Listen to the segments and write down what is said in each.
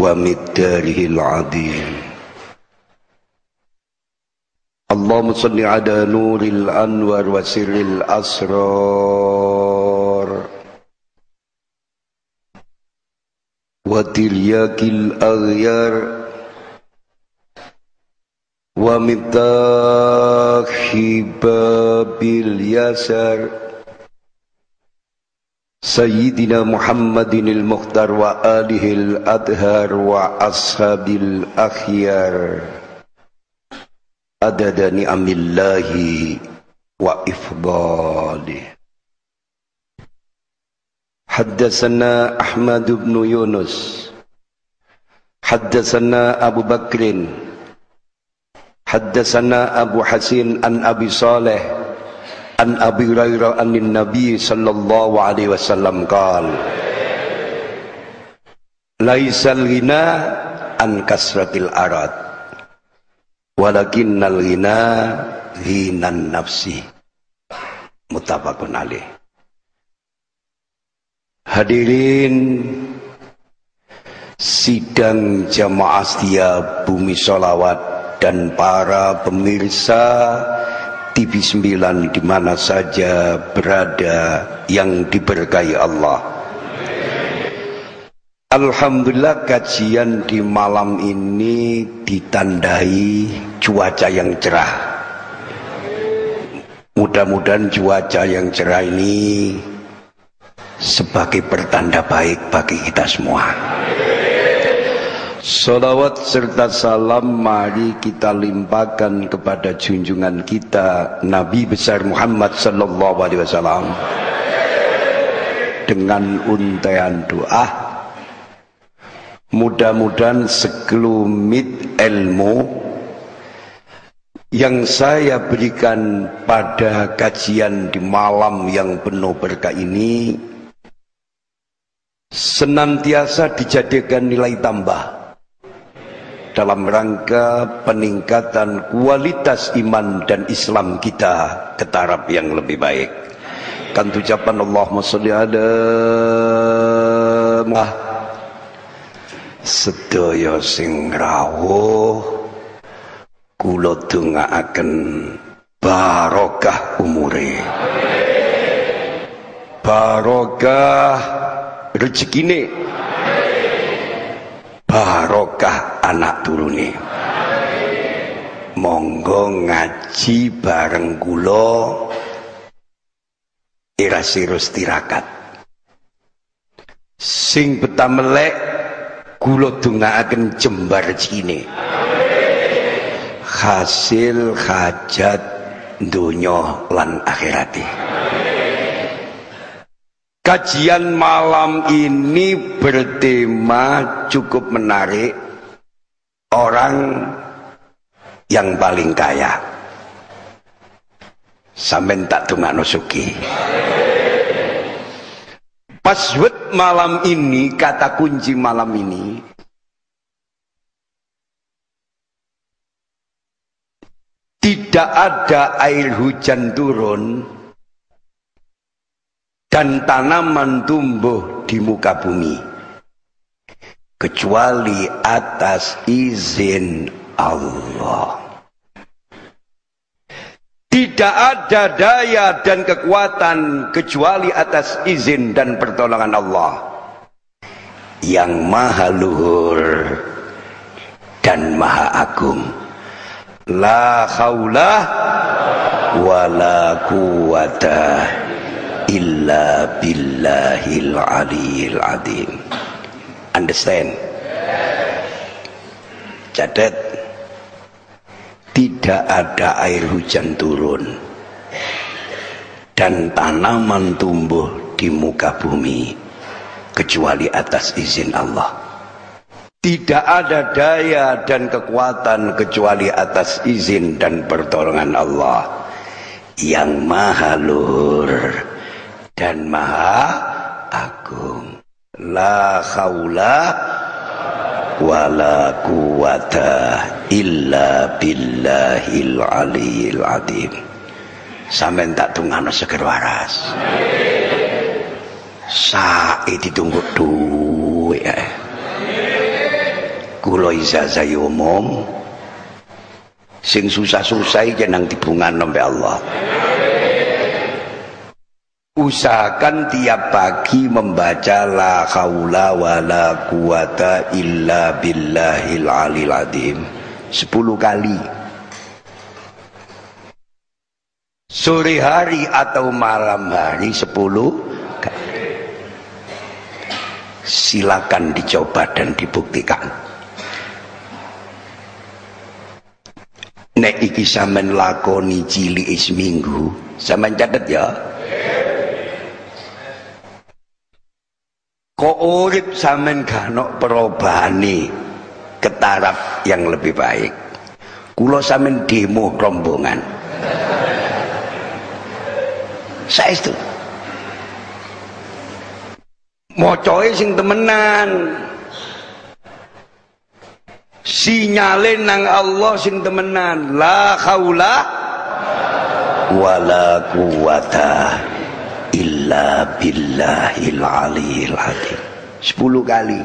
ومقداره العظيم. اللهم صل على نور الأنوار وسر الأسرار. وترياك الأغيار. ومفتاح باب اليسار. سيدنا محمد المختار وآله الأدهار وأصحاب الأخيار. عدد نعم الله وإفضاله. حدثنا أحمد بن يونس. حدثنا أبو بكر. حدثنا أبو حسين عن أبي صالح. An Abi Hurairah anin Nabi sallallahu alaihi wasallam qal Laisal ghina an kasratil arad walakinnal ghina ghinan nafsi. Muttafaqun alaih. Hadirin sidang jamaah setia bumi solawat dan para pemirsa TV 9 di mana saja berada yang diberkahi Allah. Alhamdulillah kajian di malam ini ditandai cuaca yang cerah. Mudah-mudahan cuaca yang cerah ini sebagai pertanda baik bagi kita semua. Salawat serta salam mari kita limpahkan kepada junjungan kita Nabi besar Muhammad sallallahu alaihi wasallam. Dengan untaian doa mudah-mudahan sekelumit ilmu yang saya berikan pada kajian di malam yang penuh berkah ini senantiasa dijadikan nilai tambah dalam rangka peningkatan kualitas iman dan Islam kita ke taraf yang lebih baik. Kan ucapan Allahumma sholli ala Muhammad sedaya sing rawuh kula dongaaken barokah umure. Barokah rezekine barokah anak turune. Monggo ngaji bareng kula. Irasirus tirakat. Sing betah melek kula dongaaken jembar rezekine hasil hajat dunya lan akhirate Kajian malam ini bertema cukup menarik orang yang paling kaya. Sampai tak tunggu suki. Password malam ini, kata kunci malam ini, tidak ada air hujan turun dan tanaman tumbuh di muka bumi kecuali atas izin Allah. Tidak ada daya dan kekuatan kecuali atas izin dan pertolongan Allah. yang maha luhur dan maha agung la haula wala quwata illa billahil aliyil adim. Understand? Catat. Tidak ada air hujan turun dan tanaman tumbuh di muka bumi kecuali atas izin Allah. Tidak ada daya dan kekuatan kecuali atas izin dan pertolongan Allah. Yang maha luhur dan maha agung. La khawla wala quwata illa billahil aliyil adim. Sampai tak tungano seger waras. Sae ditunggu ya kula ijazah umum sing susah-susah iki nang dibungan sampai Allah usahakan tiap pagi membaca la haula wala quwata illa billahil alil adim. 10 kali. Sore hari atau malam hari 10 silakan dicoba dan dibuktikan. Nek iki sampean lakoni cilik seminggu sampean catet ya kok urip sampean gak perobani ke taraf yang lebih baik? Kula sampean demo rombongan. Itu mocoe sing temenan. Sinyale nang Allah sing temenan. La haula wala quwata illa billahil aliyil hakim. 10 kali.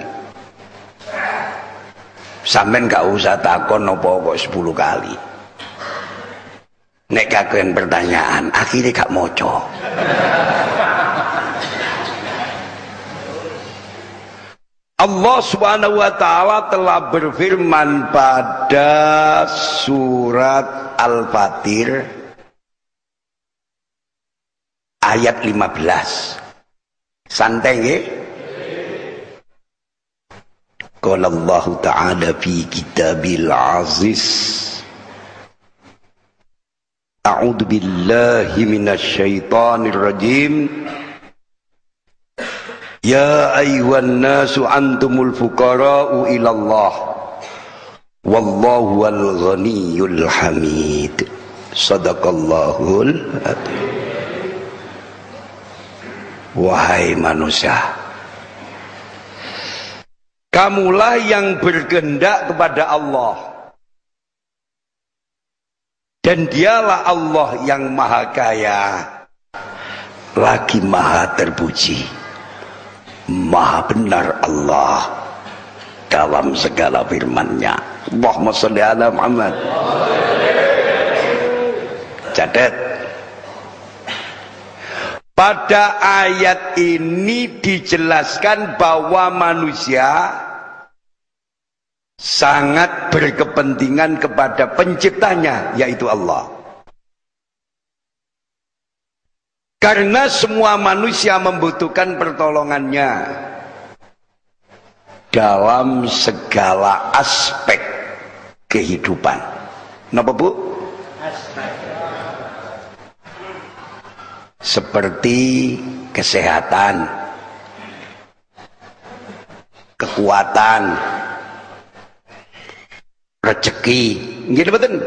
Sampean gak usah takon apa kok 10 kali. Nek kakean pertanyaan akhirnya gak moco Allah Subhanahu wa taala telah berfirman pada surat Al-Fatir ayat 15. Santai nggih? Qala Allah Ta'ala fi kitabil aziz. A'udzu billahi minasy syaithanir rajim. Ya ayuhan nasu antumul fukara'u ilallah. Wallahu al ghaniyul hamid. Sadaqallahul Wahai manusia Kamulah yang bergendak kepada Allah Dan dialah Allah yang maha kaya Lagi maha terpuji Maha benar Allah dalam segala firman-Nya. Allahumma sholli ala Muhammad. Catat. Pada ayat ini dijelaskan bahwa manusia sangat berkepentingan kepada penciptanya yaitu Allah. Karena semua manusia membutuhkan pertolongannya dalam segala aspek kehidupan. Napa Bu? Seperti kesehatan, kekuatan, rezeki. Nggih betul?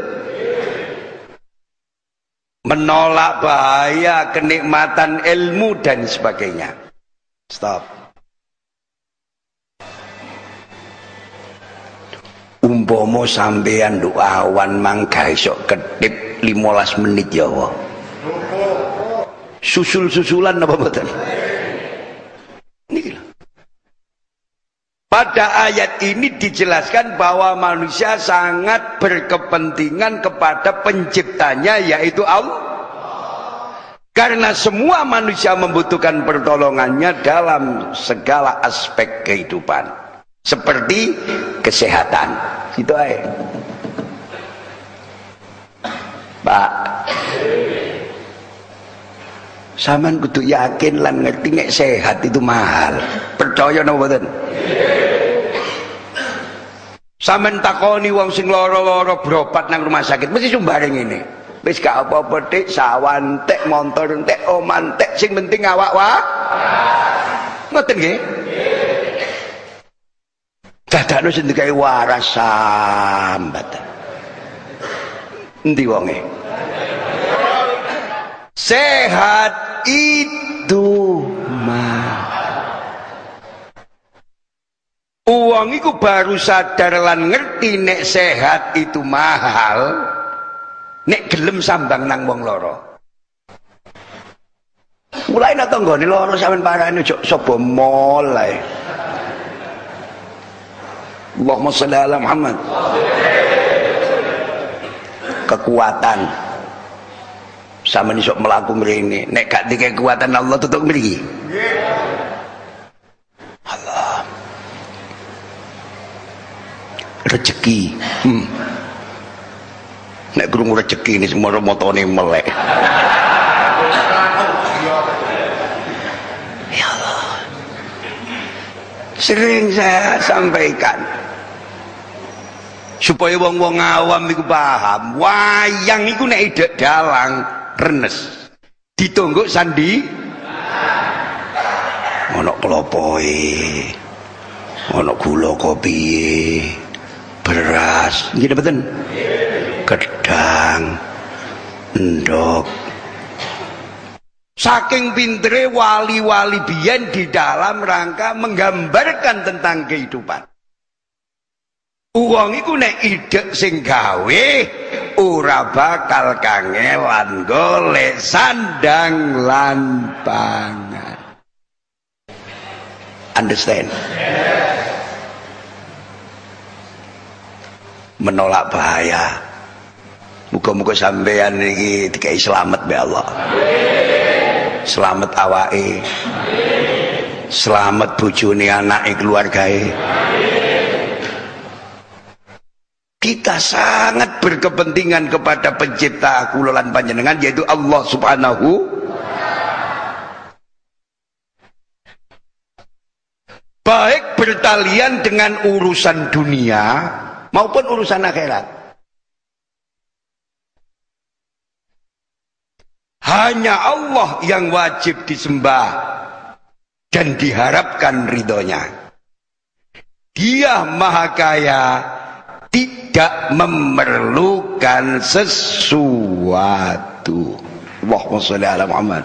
menolak bahaya, kenikmatan ilmu dan sebagainya. Stop. Umpomo sampean doawan mangga esok kedip 15 menit ya Allah. Susul-susulan apa betul? Pada ayat ini dijelaskan bahwa manusia sangat berkepentingan kepada penciptanya yaitu Allah. Karena semua manusia membutuhkan pertolongannya dalam segala aspek kehidupan. Seperti kesehatan. Itu aja. Pak. Saman kudu yakin lan ngerti nek sehat itu mahal. Percaya napa mboten? Saman takoni wong sing lara-lara berobat nang rumah sakit mesti sumbaring ini. Wis gak apa-apa sawan tek, motor tek, oman tek, sing penting awak wa. Ngoten nggih? Dadakno sing dikai waras sambat. Endi wonge? Sehat itu mah. Uang itu baru sadar lan ngerti nek sehat itu mahal. Nek gelem sambang nang wong loro. Mulai nak tanggane loro sampean parane ojo sapa mulai. Allahumma sholli ala Muhammad. Kekuatan sama iso melaku mrene. Nek gak dikek kekuatan Allah tutup mriki? Allah. Rezeki hmm. nek krungu rezeki ini semua motone melek. Ya Allah. Sering saya sampaikan. Supaya wong-wong awam iku paham wayang iku nek ide dalang renes. Ditonggok sandi. Ana klopoe. Ana gula kopi. Beras. Nggih mboten? Gedang. Endok saking pintere wali-wali biyen di dalam rangka menggambarkan tentang kehidupan Uang iku nek ide sing gawe ora bakal kangelan golek sandang lan pangan. Understand? Menolak bahaya. Muga-muga sampean iki dikai selamat be Allah. Selamat awake. Selamat bojone anake keluargae. Kita sangat berkepentingan kepada pencipta kulolan panjenengan yaitu Allah subhanahu baik bertalian dengan urusan dunia maupun urusan akhirat. Hanya Allah yang wajib disembah dan diharapkan ridhonya. Dia maha kaya tidak memerlukan sesuatu. Allahumma sholli ala Muhammad.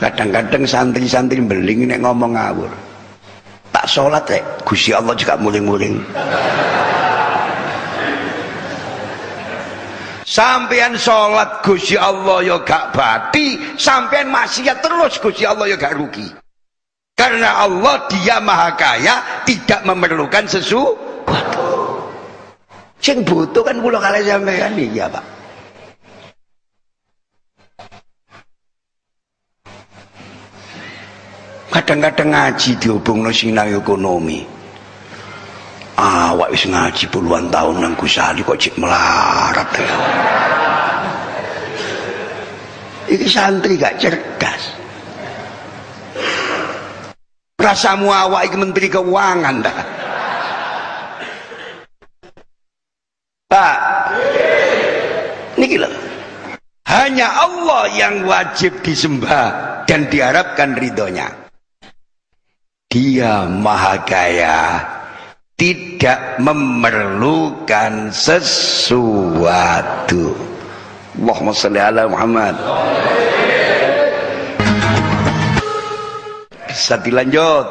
Kadang-kadang santri-santri beling nek ngomong ngawur. Tak sholat rek, Gusti Allah juga muling-muling. Sampean sholat Gusti Allah ya gak bati, sampean maksiat terus Gusti Allah ya gak rugi. Karena Allah dia maha kaya tidak memerlukan sesuatu. Sing butuh kan kula kali sampean iya, Pak. Kadang-kadang ngaji dihubung no sinau ekonomi. Awak wis ngaji puluhan tahun nang Gusali kok cik melarat ya. Iki santri gak cerdas. Rasamu awak iki menteri keuangan dah. Pak. Niki lho. Hanya Allah yang wajib disembah dan diharapkan ridhonya. Dia maha kaya, tidak memerlukan sesuatu. Allahumma salli ala Muhammad. Bisa dilanjut.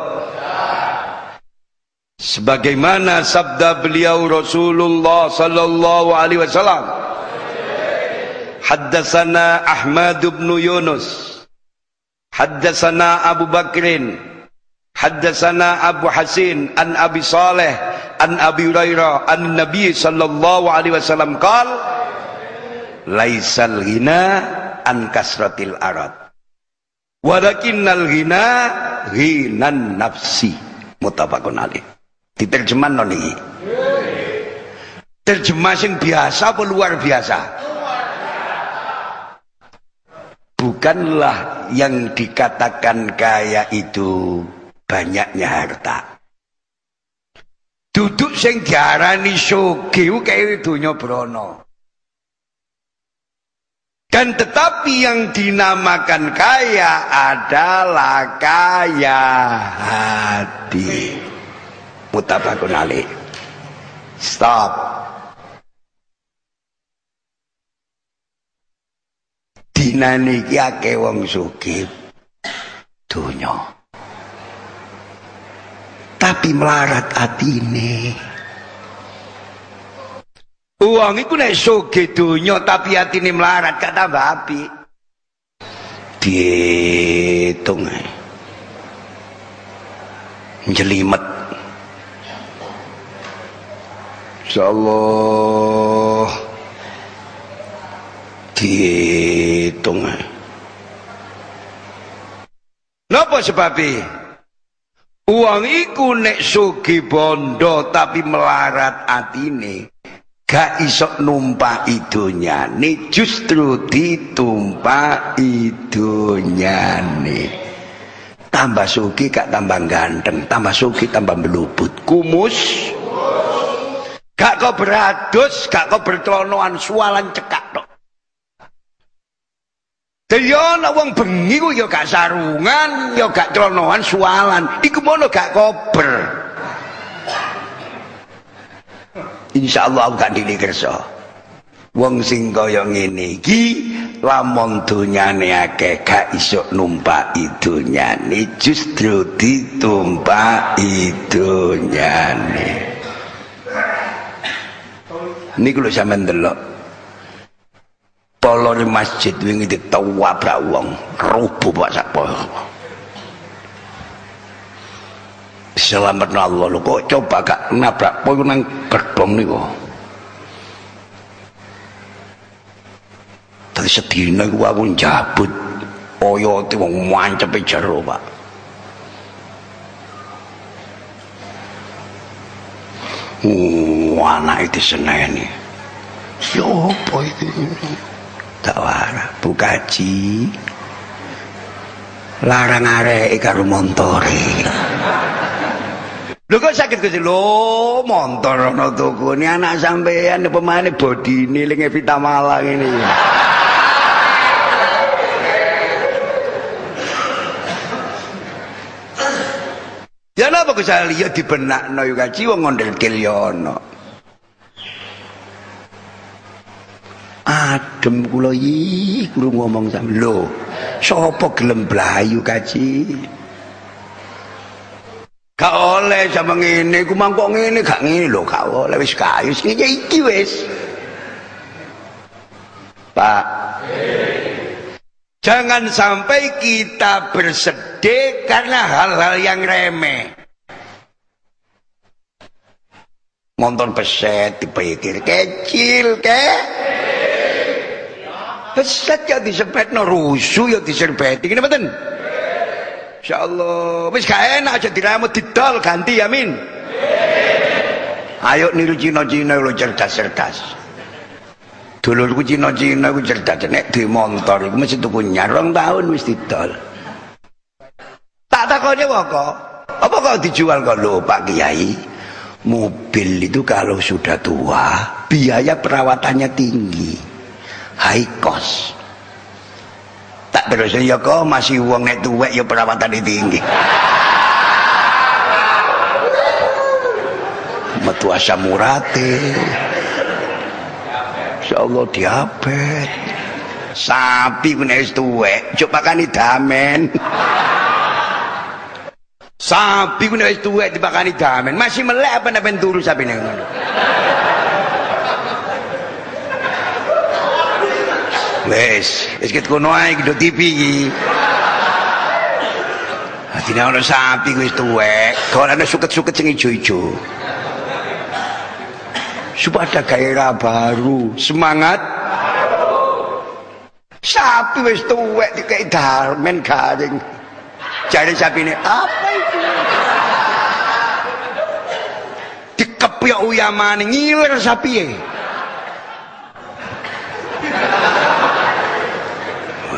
Sebagaimana sabda beliau Rasulullah sallallahu alaihi wasallam. Haddatsana Ahmad bin Yunus. Haddatsana Abu Bakrin. Haddatsana Abu Hasin an Abi Saleh an Abi Hurairah an Nabi sallallahu alaihi wasallam qala laisal ghina an kasratil arad walakinnal ghina ghinan nafsi. Muttafaqun alaih. Diterjemah non iki terjemah sing biasa apa luar biasa? Bukanlah yang dikatakan kaya itu banyaknya harta. Duduk sing diarani sugih kaya donya brana dan tetapi yang dinamakan kaya adalah kaya hati. Mutabakun. Stop. Dina niki akeh wong sugih. Tapi melarat atine. Uang itu nek soge donya tapi atine melarat gak tambah api. Dihitung ae. Jelimet. Insyaallah dihitung ae. Napa sebabnya? Uang iku nek sugi bondo tapi melarat atine gak iso numpak idunya nih justru ditumpak idunya nih. Tambah suki gak tambah ganteng. Tambah suki tambah melubut. Kumus. Gak kau beradus gak kau bertelonoan sualan cekak dok Dia ana wong bengi ku ya gak sarungan, ya gak celonoan sualan. Iku mono gak kober. Insya Allah gak dili kersa. Wong sing kaya ngene iki lamun dunyane akeh gak iso numpaki dunyane justru ditumpaki dunyane. Niku lho sampean delok. Polone masjid wingi ditawabrak wong, rubuh pak sapa. Selamat Allah lu kok coba gak nabrak poin nang gedong niku. Tadi sedina iku aku njabut oyote wong mancepe jero, Pak. Uh, anak itu seneni. Yo apa itu? Tak wara, bukaji. Larang arek karo montore. Lho kok sakit Gusti? Lho, montor ana. Ini anak sampean pemaine bodine ling Evita Malang ini. Ya napa Gus Ali ya dibenakno yo kaji wong ngondel-kel yo ana. Adem kula iki kula ngomong sampe lho. Sapa gelem blayu kaji? Gak oleh sama ngene, ku mangkok ngene gak ngene lho, gak oleh wis kayu sing iki wis. Pak. Jangan sampai kita bersedih karena hal-hal yang remeh. Nonton beset dipikir kecil ke? Beset ya disepet no rusuh ya diserbeti. Ini betul? Insyaallah. Wis gak enak aja diramut didol ganti amin. Ayo niru Cina-Cina lo cerdas-cerdas. Dulurku Cina-Cina ku cerdas nek di motor iku mesti tuku nyarong tahun wis didol. Tak takone kok. Apa kok dijual kok lho Pak Kiai? Mobil itu kalau sudah tua, biaya perawatannya tinggi. High cost tak terus ya kok masih uang nek tuwek ya perawatan tinggi. Metu asam urate insyaallah diabet sapi ku nek tuwek coba kan damen. Sapi ku nek tuwek dipakani damen. Masih melek apa nek turu sapi nek Wes, wis ket kono ae do TV iki. Atine ana sapi wis tuwek, ana suket-suket sing ijo-ijo. Supaya ada gairah baru, semangat Sapi wis tuwek dikei darmen garing. Jare ini apa itu? Dikepyok uyamane ngiler sapiye.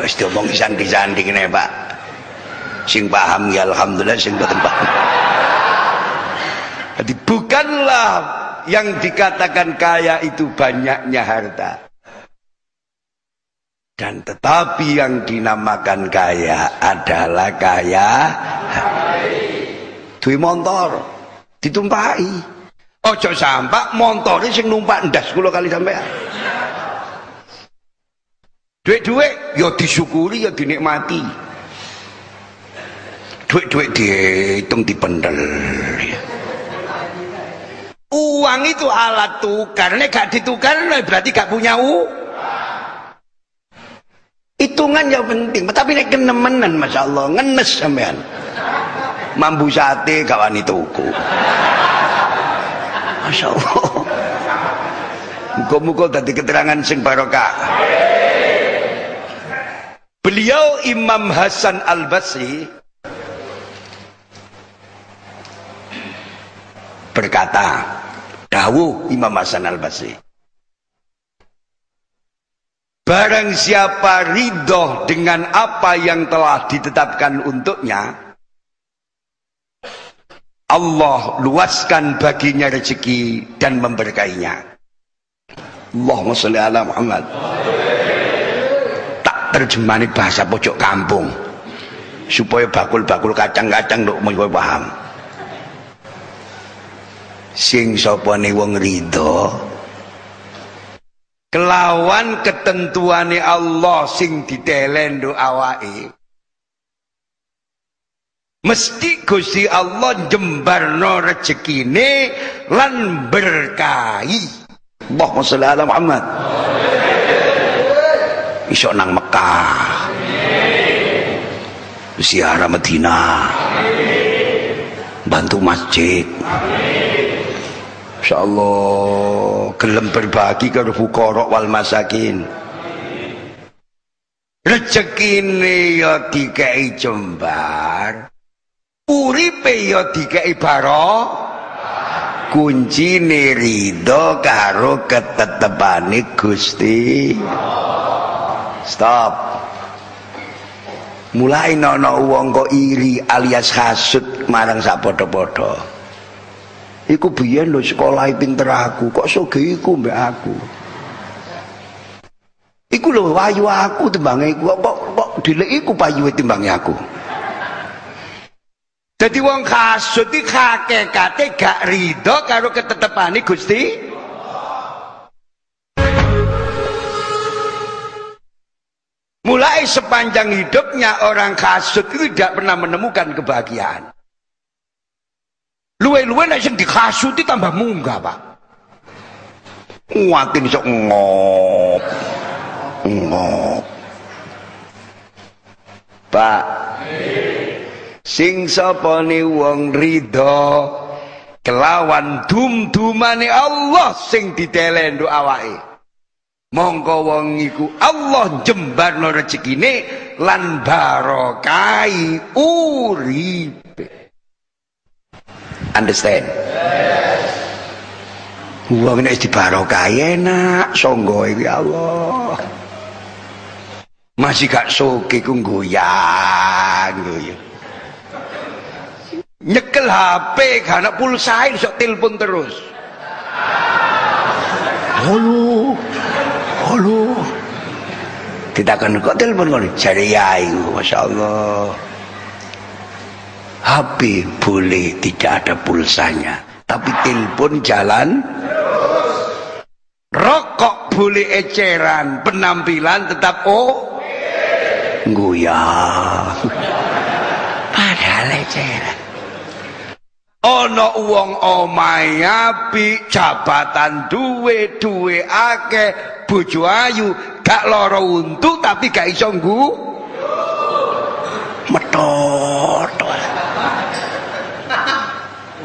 Wis diomong sandi-sandi kene, Pak. Sing paham ya alhamdulillah sing boten paham. Jadi bukanlah yang dikatakan kaya itu banyaknya harta. Dan tetapi yang dinamakan kaya adalah kaya duwe motor ditumpahi. Ojo sampak montore sing numpak ndas kula kali sampean. Duit-duit ya disyukuri ya dinikmati. Duit-duit dihitung dipendel. Uang itu alat tukar, nek gak ditukar berarti gak punya uang hitungan yang penting. Tapi nek kenemenan Masya Allah ngenes sampean. Mambu sate kawan itu tuku. Masya Allah. Muka-muka tadi keterangan sing barokah beliau Imam Hasan Al-Basri berkata dawuh Imam Hasan Al-Basri Barang siapa ridho dengan apa yang telah ditetapkan untuknya, Allah luaskan baginya rezeki dan memberkainya. Allahumma sholli ala Muhammad. Tak terjemani bahasa pojok kampung. Supaya bakul-bakul kacang-kacang nduk mau paham. Sing sapa wong ridho kelawan ketentuane Allah sing ditelen do awake mesti Gusti Allah jembarno rezekine lan berkahi. Allahumma sholli ala Muhammad iso nang Mekah ziarah Madinah bantu masjid Insyaallah gelem berbagi ke fuqara wal masakin. Rezekine ya dikai jembar. Uripe ya dikai baro. Kuncine ridho karo ketetepane Gusti. Stop. Mulai nono wong kok iri alias hasud marang sak padha-padha. Iku biyen lho sekolah pinter aku, kok soge iku mbak aku. Iku lho wayu aku timbange iku kok kok dilek iku payu timbange aku. Jadi wong kasut iki hakikate gak rido karo ketetepane Gusti. Mulai sepanjang hidupnya orang kasut itu tidak pernah menemukan kebahagiaan. Luwe-luwe nek sing dikasuti tambah munggah, Pak. Watin sok ngop. Ngop. Pak. Sing sapane wong ridho kelawan dum-dumane Allah sing ditelendo awake. Mongko wong iku Allah jembarno rezekine lan barokai uripe. Understand? Wong nek dibarokah enak, sangga iki Allah. Masih gak soke ku goyang goyang. Nyekel HP karena pulsa iso telepon terus. Halo. Halo. Kita kan kok telepon kok cari yai, Masya Allah. HP boleh tidak ada pulsanya. Tapi telepon jalan. Rokok boleh eceran. Penampilan tetap oh goyang. Padahal eceran. Ono uang omahe apik jabatan duwe duwe akeh bojo ayu gak loro untu tapi gak iso nggu. Metot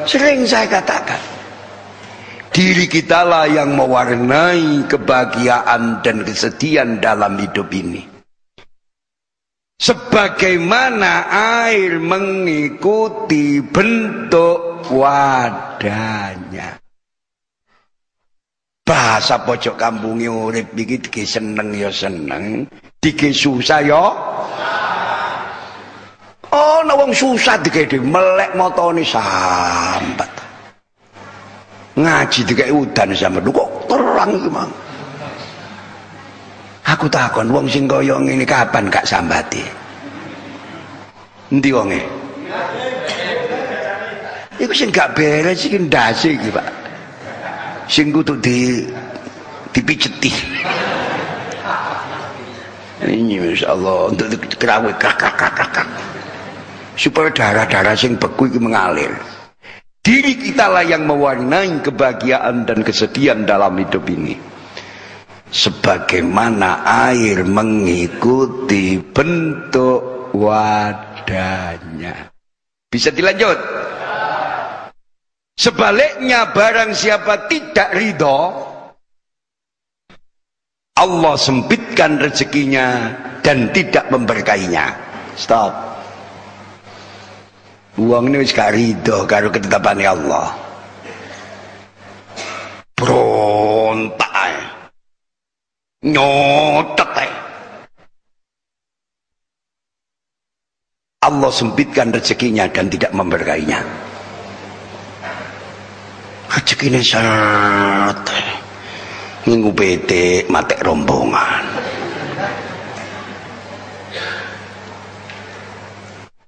Sering saya katakan, diri kitalah yang mewarnai kebahagiaan dan kesedihan dalam hidup ini. sebagaimana air mengikuti bentuk wadahnya bahasa pojok kampung urip iki dike seneng ya seneng dike susah ya oh wong susah dike melek motone sambat ngaji dike udan sambat kok terang iki mang Aku takon wong sing kaya ngene kapan gak sambati? Endi wonge? Iku sing gak beres iki ndase iki, Pak. Sing kudu di dipiceti. Ini Masya Allah untuk kerawe kakak kakak kakak supaya darah-darah sing beku ini mengalir. Diri kita lah yang mewarnai kebahagiaan dan kesedihan dalam hidup ini sebagaimana air mengikuti bentuk wadahnya. Bisa dilanjut? Sebaliknya barang siapa tidak ridho, Allah sempitkan rezekinya dan tidak memberkainya. Stop. Uang ini gak ridho karo ketetapan Allah. Berontak nyotet Allah sempitkan rezekinya dan tidak memberkainya rezekinya sangat minggu PT mati rombongan.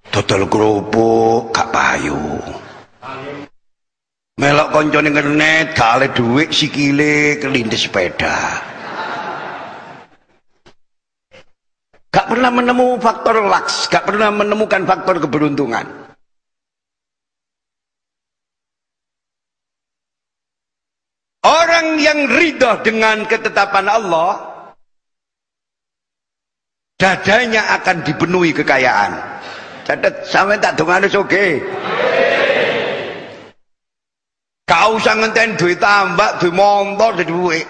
Total kerupuk gak payu. Melok koncone ngernet gak ada duit sikile kelindes sepeda. Gak pernah menemukan faktor laks, gak pernah menemukan faktor keberuntungan. Orang yang ridho dengan ketetapan Allah, dadanya akan dipenuhi kekayaan. Catat sampai tak dengar oke. Kau usah ngenten duit tambah, duit motor, duit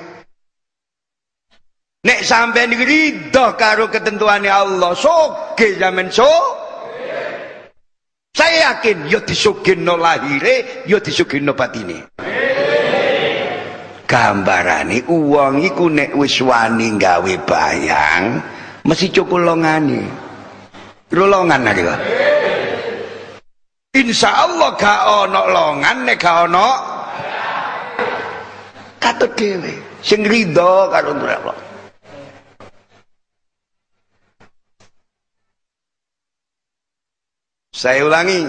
Nek sampai ridho karo ketentuannya Allah, soge zaman so. Saya yakin yo no lahire, yo no batine. Gambarane uang iku nek wis wani gawe bayang, mesti cukup longane. Lolongan aja kok. Insya Allah gak ono longan nek gak ono katut dhewe sing ridho karo Allah. Saya ulangi.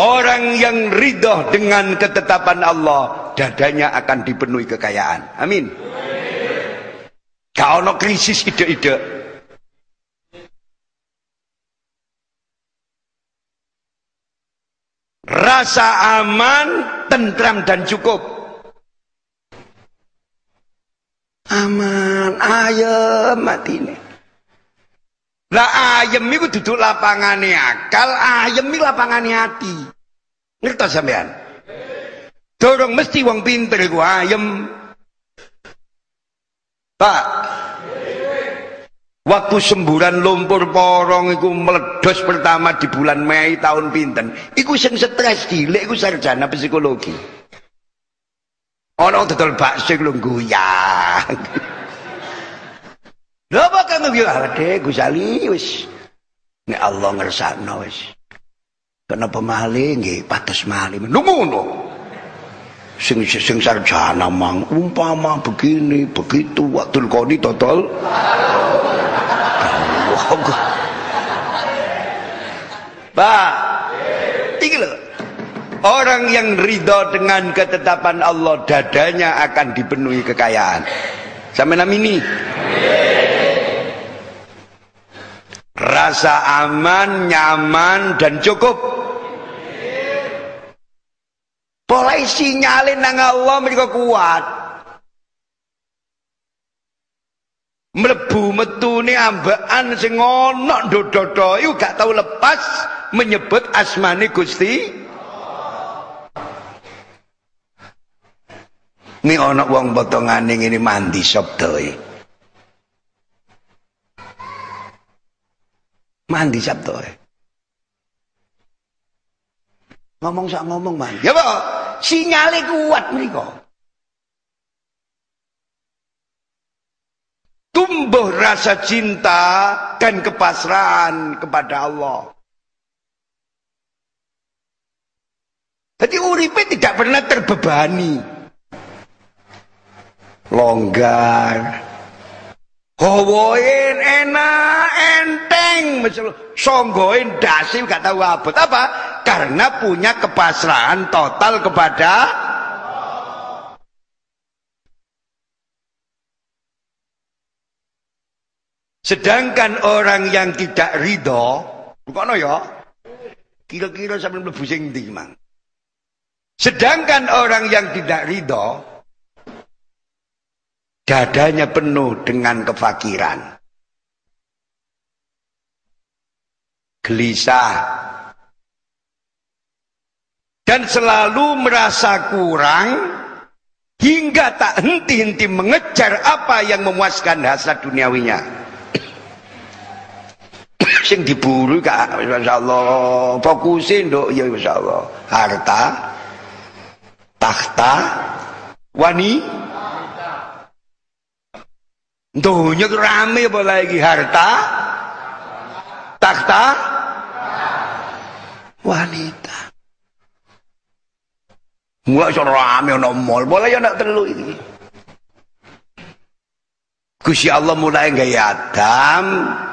Orang yang ridho dengan ketetapan Allah, dadanya akan dipenuhi kekayaan. Amin. Kau no krisis ide-ide. Rasa aman, tentram dan cukup. Aman, ayam mati ini. Lah ayem iku duduk lapangane akal, ayem iki lapangane ati. Ngertos sampean? Dorong mesti wong pinter iku ayem. Pak. Waktu semburan lumpur porong iku meledos pertama di bulan Mei tahun pinten. Iku sing stres dilek iku sarjana psikologi. Ono dodol bakso iku lho goyang. Kamu bilang ade Gus Ali wis nek Allah ngersakno wis. Kenapa malih nggih patus malih. Ngono. Sing sing sarjana mang umpama begini begitu waktu koni total. Pak, iki lho. Orang yang ridho dengan ketetapan Allah dadanya akan dipenuhi kekayaan. Sampai namini. Rasa aman, nyaman dan cukup. Mulai sinyalin nang Allah mereka kuat. Mlebu metune ambaan sing ana ndododo gak tau lepas menyebut asmane Gusti. Ini ana wong potongane ngene mandi sabdae. Mandi Sabtu. Ngomong sak ngomong mandi. Ya Pak, sinyale kuat mereka. Tumbuh rasa cinta dan kepasrahan kepada Allah. Jadi uripe tidak pernah terbebani. Longgar. Hawain enak, enteng. Songgoin dasi gak tahu apa. Apa? Karena punya kepasrahan total kepada Sedangkan orang yang tidak ridho, bukan ya? Kira-kira sampai mlebu sing. Sedangkan orang yang tidak ridho, dadanya penuh dengan kefakiran. Gelisah. Dan selalu merasa kurang hingga tak henti-henti mengejar apa yang memuaskan hasrat duniawinya. Sing diburu kak, Allah fokusin dok, ya Allah Harta, takhta wani Dunia rame apa lagi harta takhta wanita Gua iso rame ana mall, boleh ya nak telu iki. Gusti Allah mulai gawe Adam,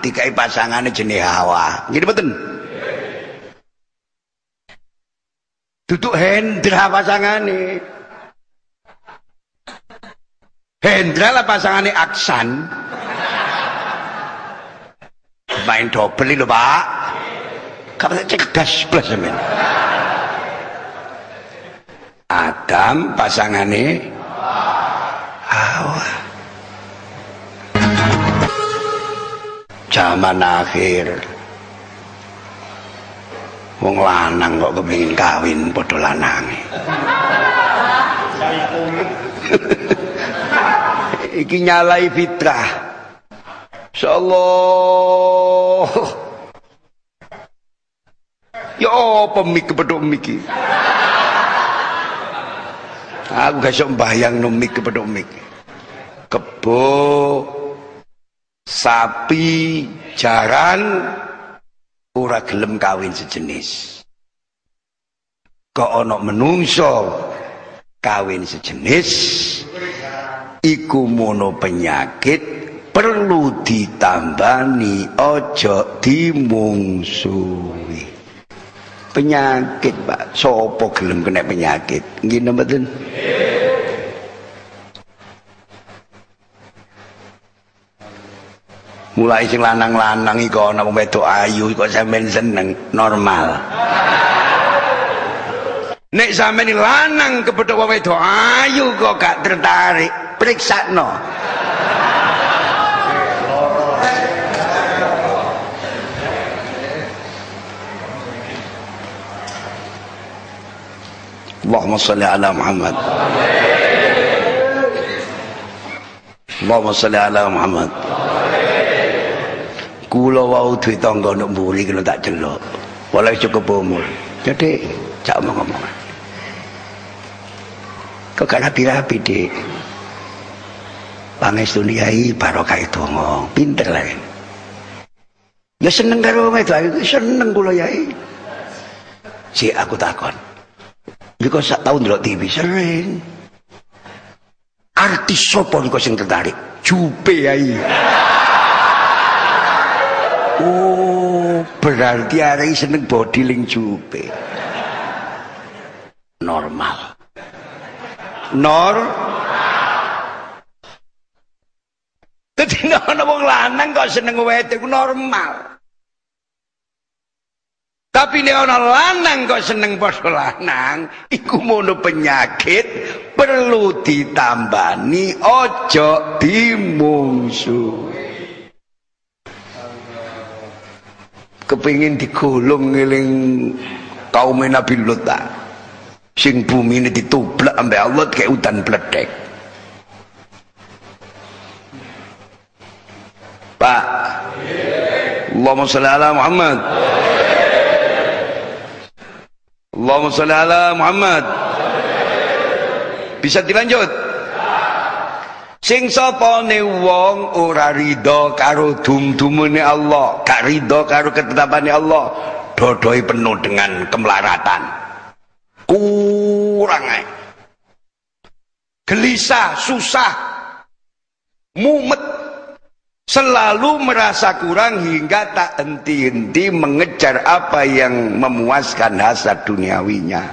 dikai pasangane jenis Hawa. Ngene mboten? Duduk Hendra pasangane. Hendra lah pasangane Aksan. Main double lho, Pak. Kapan cerdas plus. Adam pasangane Hawa. Zaman akhir. Wong lanang kok kepengin kawin padha lanange. Iki nyalai fitrah. Insyaallah. Ya apa mik kepethuk? Aku gak sok mbayang no mik kepethuk mik. Kebo sapi jaran ora gelem kawin sejenis kok ana menungso kawin sejenis iku mono penyakit perlu ditambani ojo dimungsuhi. Penyakit Pak. Sopo gelem kena penyakit? Ngene mboten mulai sing lanang-lanang iku ana wedok ayu kok sampean seneng normal nek sampean lanang kepethuk wong wedok ayu kok gak tertarik. Periksa no Allahumma salli ala Muhammad. Allahumma salli ala Muhammad. Kula wau duwe tangga nek mburi kena tak celuk oleh cukup umur. Jadi cak ngomong kok gak rapi-rapi dik? Pangestu yai barokah itu ngomong pinter lah ya seneng karo wong itu seneng kula yai si aku takon. Jika sak tahun dulu TV sering. Artis sopo niku sing tertarik? Jupe yai Oh, berarti hari seneng bodyling jupe. Normal. Nor. Dadi ana wong lanang kok seneng wedok normal. Tapi nek ana lanang kok seneng padha lanang, iku mono penyakit perlu ditambani ojo dimungsuhi. kepingin digulung ngiling kaum Nabi Lut tak sing bumi ini ditublak sampai Allah kayak hutan pledek. Pak. Allahumma salli ala Muhammad. Allahumma salli ala Muhammad. Bisa dilanjut? Sing ne wong ora ridho karo dum-dumune Allah gak ridho karo ketetapane Allah dodoi penuh dengan kemelaratan kurang ae. Gelisah susah mumet. Selalu merasa kurang hingga tak henti-henti mengejar apa yang memuaskan hasad duniawinya.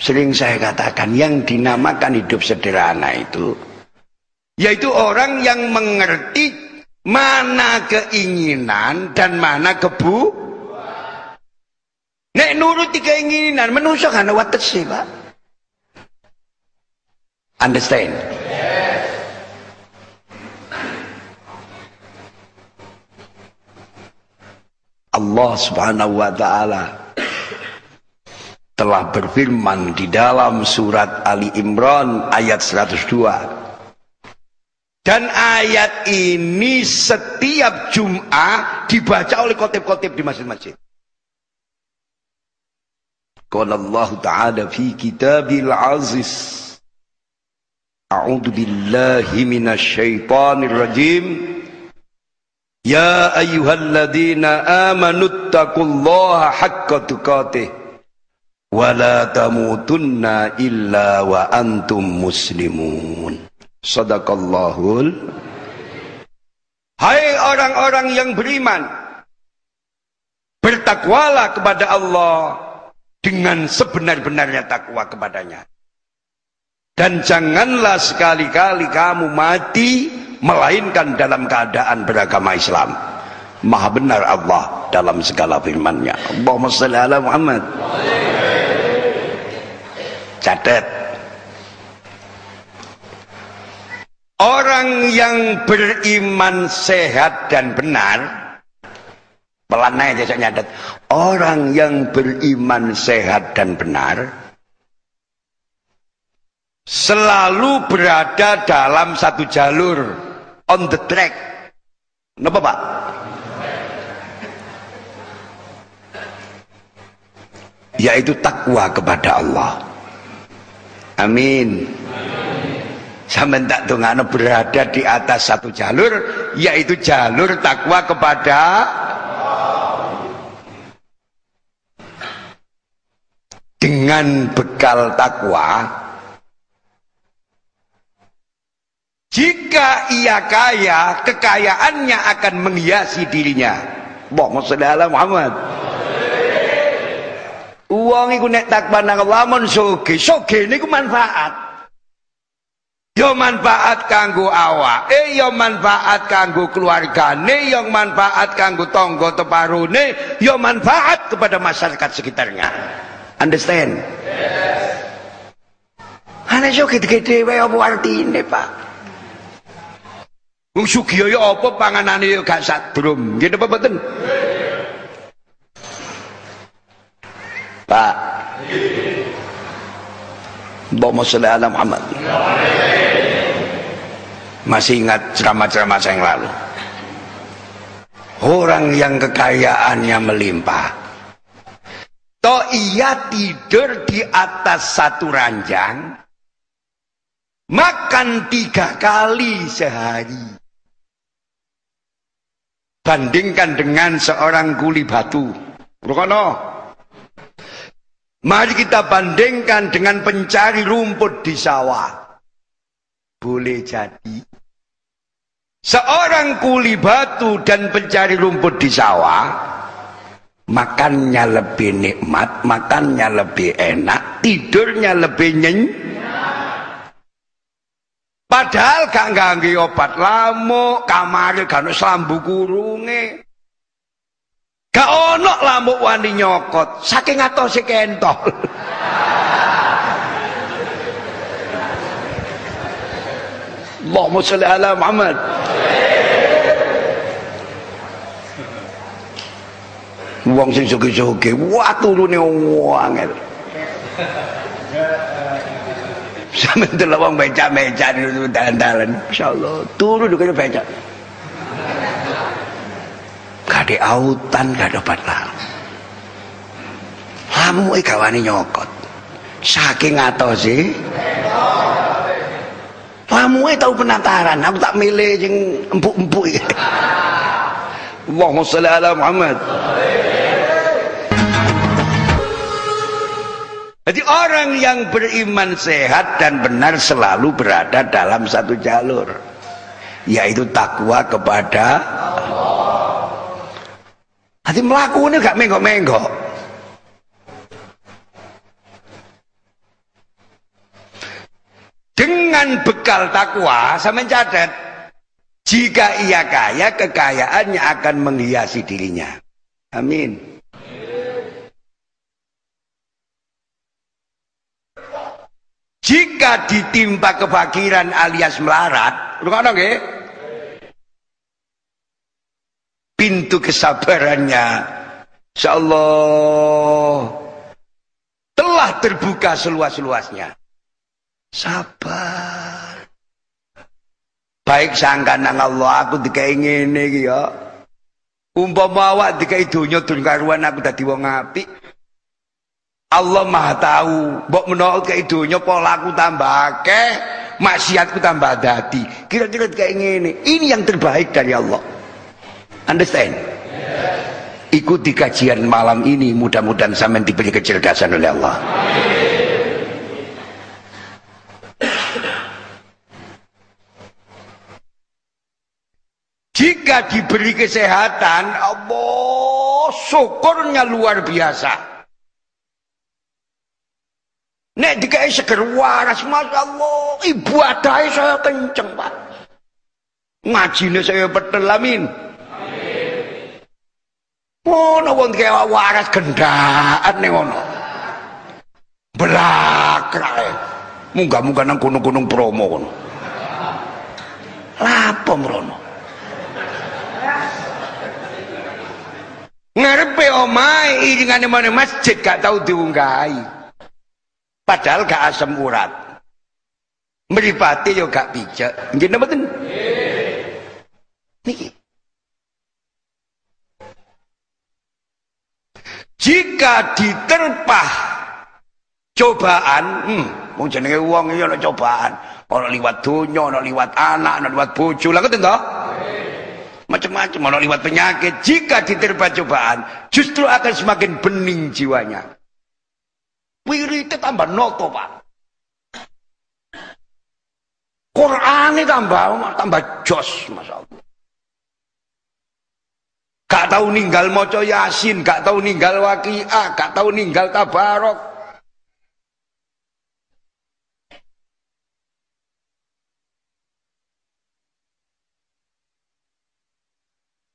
Sering saya katakan yang dinamakan hidup sederhana itu yaitu orang yang mengerti mana keinginan dan mana kebu Nek nuruti keinginan manusia wates sih, Pak. Understand? Allah Subhanahu wa taala telah berfirman di dalam surat Ali Imran ayat 102 dan ayat ini setiap Jum'ah dibaca oleh kotip-kotip di masjid-masjid. Qala Allah Ta'ala fi kitabil aziz. A'udhu billahi minasyaitanir rajim. Ya ayyuhalladzina amanu taqullaha haqqa tuqatih wala tamutunna illa wa antum muslimun sadaqallahul hai orang-orang yang beriman bertakwalah kepada Allah dengan sebenar-benarnya takwa kepadanya. Dan janganlah sekali-kali kamu mati melainkan dalam keadaan beragama Islam. Maha benar Allah dalam segala firman-Nya. Allahumma salli ala Muhammad. Catat. Orang yang beriman sehat dan benar pelan aja saya nyatet. Orang yang beriman sehat dan benar selalu berada dalam satu jalur on the track. Kenapa Pak? Yaitu takwa kepada Allah. Amin. Sampai tak tunggu berada di atas satu jalur, yaitu jalur takwa kepada dengan bekal takwa. Jika ia kaya, kekayaannya akan menghiasi dirinya. Allahumma Muhammad. Uang iku nek takwa nang Allah mun soge, soge niku manfaat. Yo manfaat kanggo eh yo manfaat kanggo keluargane, yo manfaat kanggo tangga teparune, yo manfaat kepada masyarakat sekitarnya. Understand? Yes. Ana yo gede-gede wae apa artine, Pak? Wong sugih yo apa panganane yo gak sadrum. Nggih napa mboten? Pak Allahumma salli ala Muhammad masih ingat ceramah-ceramah saya yang lalu orang yang kekayaannya melimpah toh ia tidur di atas satu ranjang makan tiga kali sehari bandingkan dengan seorang kuli batu Rukono Mari kita bandingkan dengan pencari rumput di sawah. Boleh jadi. Seorang kuli batu dan pencari rumput di sawah. Makannya lebih nikmat, makannya lebih enak, tidurnya lebih nyenyak. Padahal gak ngangge obat lamuk, kamar gak ono slambu kurunge. Gak ono lambuk wani nyokot, saking si kentol. Allahumma sholli ala Muhammad. Wong sing suge-suge, wah turune angel. Sampe delok wong becak-becak dalan-dalan, insyaallah turu kene becak. Pakai autan gak dapat lalu. Lamu gawane nyokot. Saking sih. Lamu tahu penataran, aku tak milih yang empuk-empuk. Allahumma salli ala Muhammad. Jadi orang yang beriman sehat dan benar selalu berada dalam satu jalur. Yaitu takwa kepada Allah. Jadi melakukannya gak menggok-menggok. Dengan bekal takwa, saya mencatat, jika ia kaya, kekayaannya akan menghiasi dirinya. Amin. Jika ditimpa kefakiran alias melarat, rungokno nggih? Pintu kesabarannya insyaallah telah terbuka seluas-luasnya. Sabar. Baik sangka nang Allah aku dikai ngene iki ya. Umpama awak dikai donya karuan aku dadi wong apik, Allah Maha tahu, mbok menawa kei donya polaku tambah akeh, maksiatku tambah dadi. Kira-kira kayak ngene. Ini yang terbaik dari Allah. Understand? Ikuti kajian malam ini, mudah-mudahan sampean diberi kecerdasan oleh Allah. Jika diberi kesehatan, Allah syukurnya luar biasa. Nek dikai seger waras, Masya Allah. Ibadahnya saya kenceng, Pak. Ngajine saya betul, amin. Ngono wong waras gendaan ning ngono. Blakrae. Munggah-munggah nang gunung-gunung promo ngono. Lapo mrono? Ngarepe omahe iringane mana masjid gak tau diunggahi. Padahal gak asam urat. Meripati yo gak pijak. Nggih napa? Niki. Jika diterpah cobaan, hmm, mau jenenge wong ana cobaan. Ana liwat donya, ana liwat anak, ana liwat bojo. Lah ngoten to? Macam-macam, ana liwat penyakit. Jika diterpah cobaan, justru akan semakin bening jiwanya. Wirite tambah noto, Pak. Quran tambah tambah jos, Masya Allah. Gak tahu ninggal moco yasin, gak tahu ninggal wakiah, gak tahu ninggal tabarok.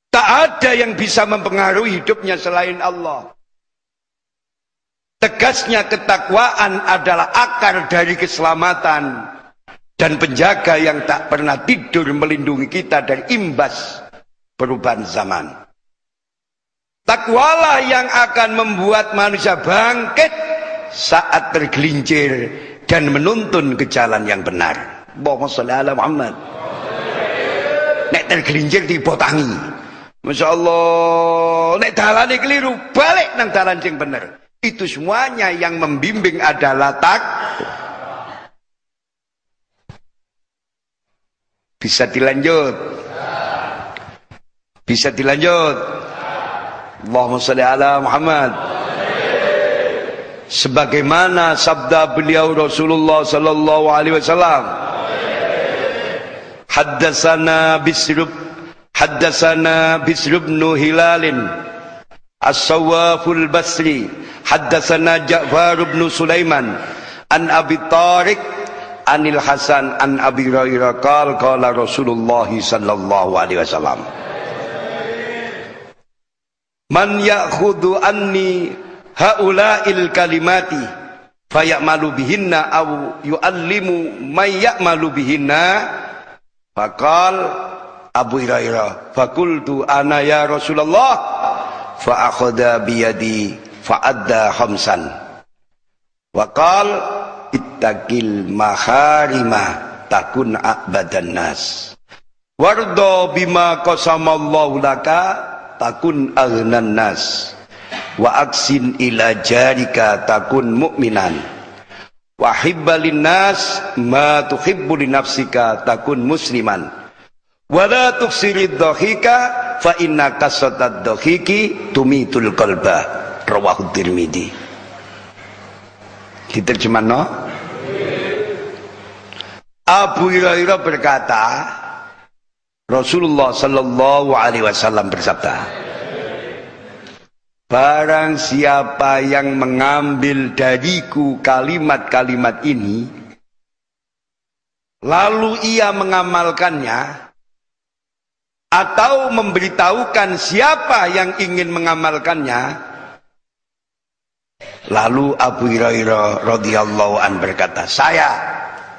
Tak ada yang bisa mempengaruhi hidupnya selain Allah. Tegasnya ketakwaan adalah akar dari keselamatan dan penjaga yang tak pernah tidur melindungi kita dari imbas perubahan zaman. Takwalah yang akan membuat manusia bangkit saat tergelincir dan menuntun ke jalan yang benar. Allahumma sholli Muhammad. Nek tergelincir dibotangi. Masya Allah. Nek dalane keliru, balik nang dalan yang benar. Itu semuanya yang membimbing adalah tak. Bisa dilanjut. Bisa dilanjut. Allahumma salli ala Muhammad. Sebagaimana sabda beliau Rasulullah sallallahu alaihi wasallam. Haddatsana Bisr Haddatsana Bisr bin Hilalin As-Sawaful Basri. Haddatsana Ja'far bin Sulaiman. An Abi Tariq anil Hasan an Abi Hurairah qala qala Rasulullah sallallahu alaihi wasallam. Man ya'khudhu anni haula'il kalimati fayamalu bihinna aw yu'allimu may ya'malu bihinna faqal Abu Hurairah fakultu ana ya Rasulullah fa akhadha biyadi fa'adda khamsan wa qal ittaqil maharima takun a'badan nas wardo bima qasamallahu laka takun aghnan nas wa aksin ila jarika takun mu'minan nas ma tuhibbu li nafsika takun musliman wa la tuksirid dhahika fa inna kasratad dhahiki tumitul qalba rawahu tirmidzi diterjemahkan no? Abu Hurairah berkata Rasulullah sallallahu alaihi wasallam bersabda Barang siapa yang mengambil dariku kalimat-kalimat ini lalu ia mengamalkannya atau memberitahukan siapa yang ingin mengamalkannya lalu Abu Hurairah radhiyallahu an berkata saya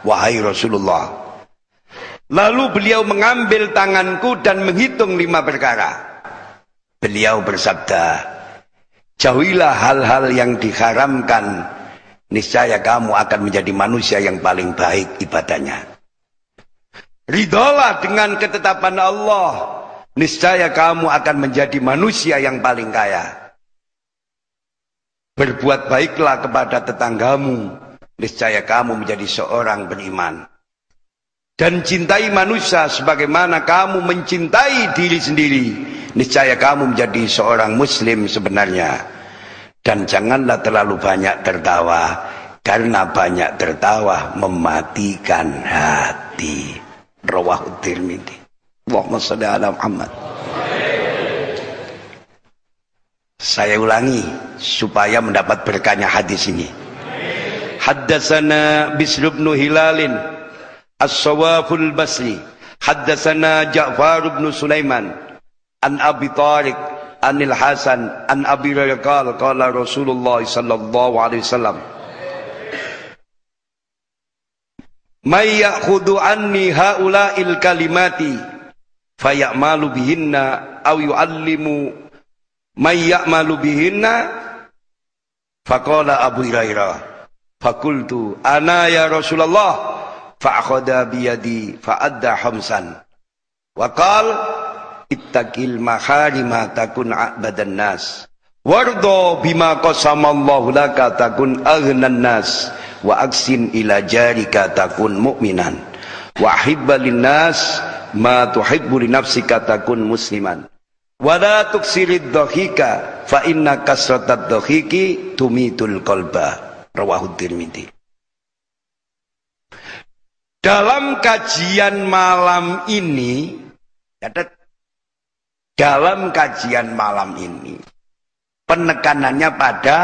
wahai Rasulullah Lalu beliau mengambil tanganku dan menghitung lima perkara. Beliau bersabda, jauhilah hal-hal yang diharamkan, niscaya kamu akan menjadi manusia yang paling baik ibadahnya. Ridolah dengan ketetapan Allah, niscaya kamu akan menjadi manusia yang paling kaya. Berbuat baiklah kepada tetanggamu, niscaya kamu menjadi seorang beriman. Dan cintai manusia sebagaimana kamu mencintai diri sendiri. Niscaya kamu menjadi seorang muslim sebenarnya. Dan janganlah terlalu banyak tertawa karena banyak tertawa mematikan hati rawahu tirmidzi Allahumma shalli ala Muhammad. Saya ulangi supaya mendapat berkahnya hadis ini. Haddasana Bisr bin Hilalin As-Sawaful Basri. Haddatsana Ja'far bin Sulaiman an Abi Tariq anil Hasan an Abi Hurairah qala qala Rasulullah sallallahu alaihi wasallam May ya'khudhu anni haula'il kalimati fayamalu bihinna aw yu'allimu. May ya'malu bihinna faqala Abu Hurairah fakultu ana ya Rasulullah fa'akhadha biyadi fa'adda hamsan wa qal ittaqil maharima takun a'badan nas wardo bima qasamallahu laka takun aghnan nas wa aksin ila jarika takun mu'minan. Wa hibbalin nas ma tuhibbu li nafsika takun musliman. La tuksirid dhahika fa inna kasratad dhahiki tumitul qalba. Rawahu tirmidzi. Dalam kajian malam ini, dalam kajian malam ini, penekanannya pada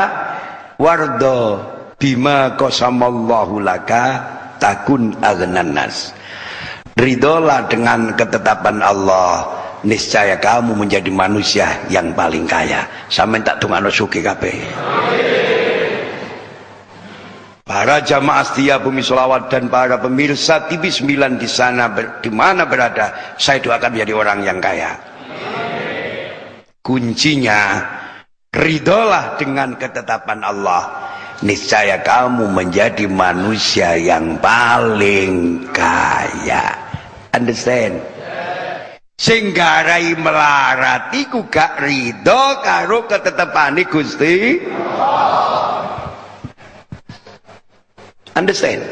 wardo bima kosamallahu laka takun agnanas. Ridolah dengan ketetapan Allah, niscaya kamu menjadi manusia yang paling kaya. Sampai tak tunggu suki kabeh. Para jamaah setia bumi solawat dan para pemirsa TV 9 di sana di mana berada, saya doakan menjadi orang yang kaya. Kuncinya ridolah dengan ketetapan Allah. Niscaya kamu menjadi manusia yang paling kaya. Understand? Singgarai melarat iku gak ridho karo ketetapane Gusti. Understand?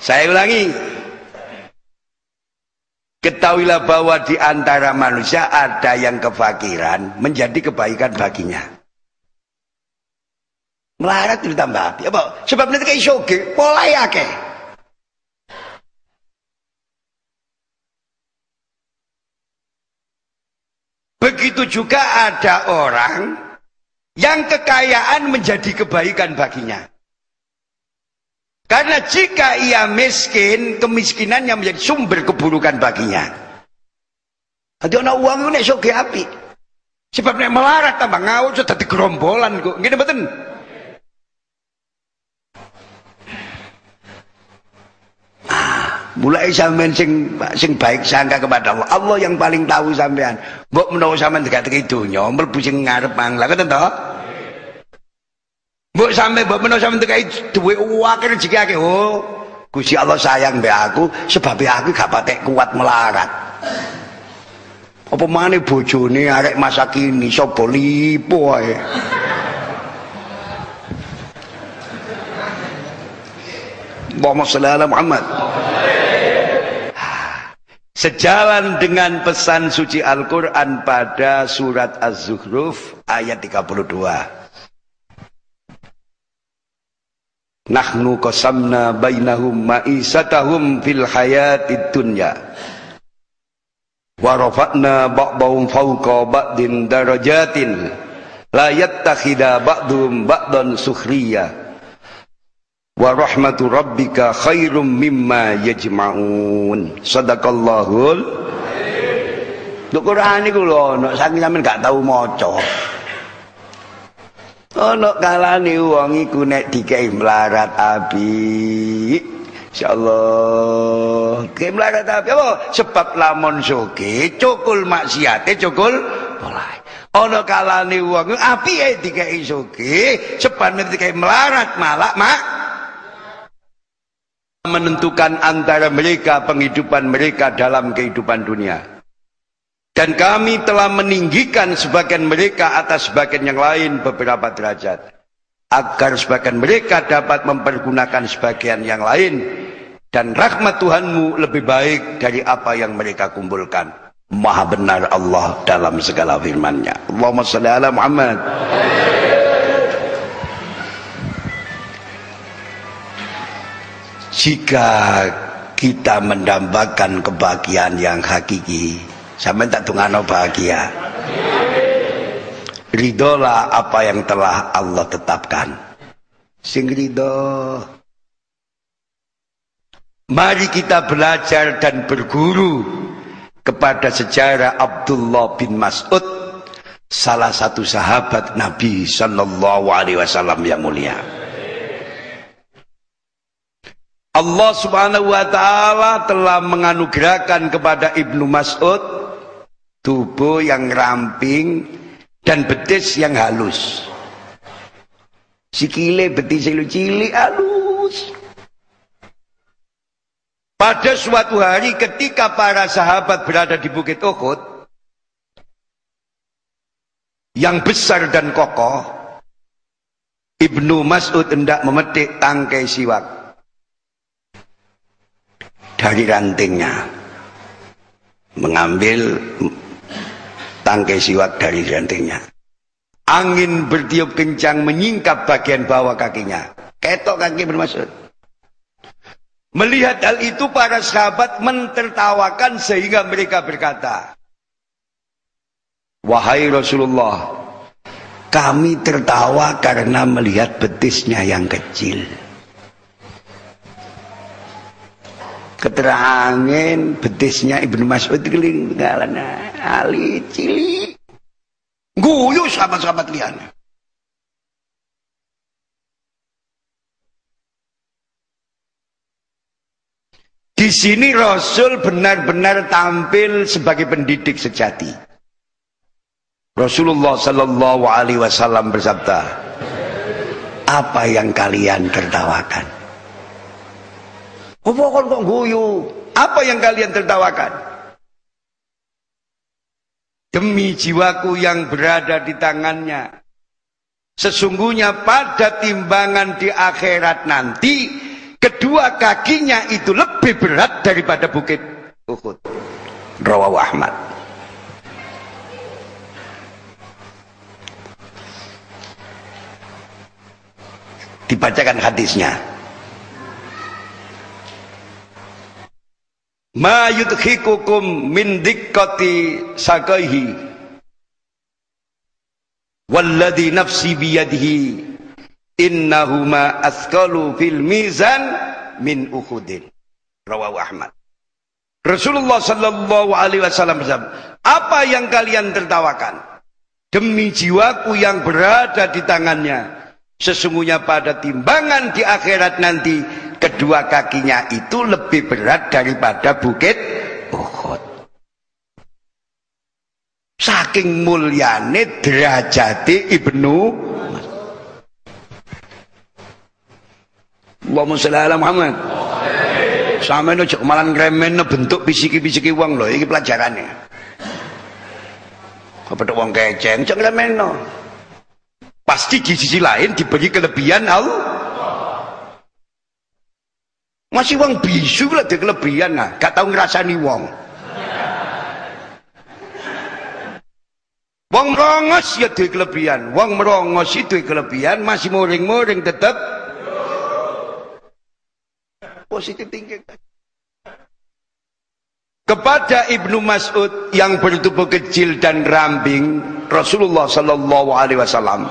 Saya ulangi. Ketahuilah bahwa di antara manusia ada yang kefakiran menjadi kebaikan baginya. Melarat ditambah api. Apa? Sebab nanti kayak isoge, pola ya ke. Begitu juga ada orang yang kekayaan menjadi kebaikan baginya. Karena jika ia miskin, kemiskinan yang menjadi sumber keburukan baginya. Nanti orang uang nek soge api. Sebab nek melarat tambah ngawur sudah di gerombolan kok. Gini betul. Mulai sampean sing sing baik sangka kepada Allah. Allah yang paling tahu sampean. Mbok menawa sampean dekat-dekat dunya, mlebu sing ngarep manglah, ngoten to? Mbok sampe mbok menawa sampe tekai duwe akeh rezeki akeh. Oh, Gusti Allah sayang mbek aku sebab aku gak patek kuat melarat. Apa maneh bojone arek masa kini sapa lipo ae. Allahumma shalli ala Muhammad. Sejalan dengan pesan suci Al-Quran pada surat Az-Zuhruf ayat 32. Nahnu qasamna bainahum ma'isatahum fil hayatid dunya. Wa rafa'na ba'dahum fawqa ba'din darajatin. La yattakhidha ba'dhum ba'dan sukhriya. Wa rahmatu rabbika khairum mimma yajma'un. Sadaqallahul Lho Quran niku lho, nek saking sampean gak tau maca. Ana kalane wong iku nek dikei melarat abi. Insyaallah. Dikei melarat abi apa? Sebab lamun soge cukul maksiate cukul mulai. Ana kalane wong api dikei soge sebab nek dikei melarat malah mak menentukan antara mereka penghidupan mereka dalam kehidupan dunia. Dan kami telah meninggikan sebagian mereka atas sebagian yang lain beberapa derajat. Agar sebagian mereka dapat mempergunakan sebagian yang lain. Dan rahmat Tuhanmu lebih baik dari apa yang mereka kumpulkan. Maha benar Allah dalam segala firman-Nya. Allahumma salli ala Muhammad. Jika kita mendambakan kebahagiaan yang hakiki, Sampai tak tungano bahagia. Ridolah apa yang telah Allah tetapkan. Sing ridho. Mari kita belajar dan berguru kepada sejarah Abdullah bin Mas'ud salah satu sahabat Nabi sallallahu alaihi wasallam yang mulia. Allah Subhanahu wa taala telah menganugerahkan kepada Ibnu Mas'ud tubuh yang ramping dan betis yang halus. Sikile betis lu cilik halus. Pada suatu hari ketika para sahabat berada di Bukit Uhud yang besar dan kokoh Ibnu Mas'ud hendak memetik tangkai siwak dari rantingnya mengambil tangkai siwak dari rantingnya. Angin bertiup kencang menyingkap bagian bawah kakinya. Ketok kaki bermaksud. Melihat hal itu para sahabat mentertawakan sehingga mereka berkata, Wahai Rasulullah, kami tertawa karena melihat betisnya yang kecil. Keterangin betisnya Ibnu Mas'ud keling galana ali cili guyu sahabat-sahabat liane Di sini Rasul benar-benar tampil sebagai pendidik sejati. Rasulullah Sallallahu Alaihi Wasallam bersabda, apa yang kalian tertawakan? Apa kok guyu? Apa yang kalian tertawakan? Demi jiwaku yang berada di tangannya. Sesungguhnya pada timbangan di akhirat nanti, kedua kakinya itu lebih berat daripada bukit Uhud. Rawahu Ahmad. Dibacakan hadisnya. Ma yudhikukum min dikkati sakaihi. Walladhi nafsi biyadihi. Innahuma athqalu fil mizan min uhudin rawahu Ahmad. Rasulullah sallallahu alaihi wasallam bersabda apa yang kalian tertawakan? Demi jiwaku yang berada di tangannya sesungguhnya pada timbangan di akhirat nanti kedua kakinya itu lebih berat daripada bukit Uhud. Saking mulyane derajati Ibnu Allahumma sholli ala Muhammad. Sampeyan ojo malan ngremehno bentuk bisiki-bisiki wong lho, iki pelajarane. kepada wong keceng jangan meno pasti di sisi lain diberi kelebihan Allah masih wong bisu lah di kelebihan. Nah gak tahu ngerasani wong. Wong merongos ya di kelebihan. Wong merongos itu kelebihan masih moring-moring tetap positif tinggi kepada Ibnu Mas'ud yang bertubuh kecil dan rambing Rasulullah Sallallahu Alaihi Wasallam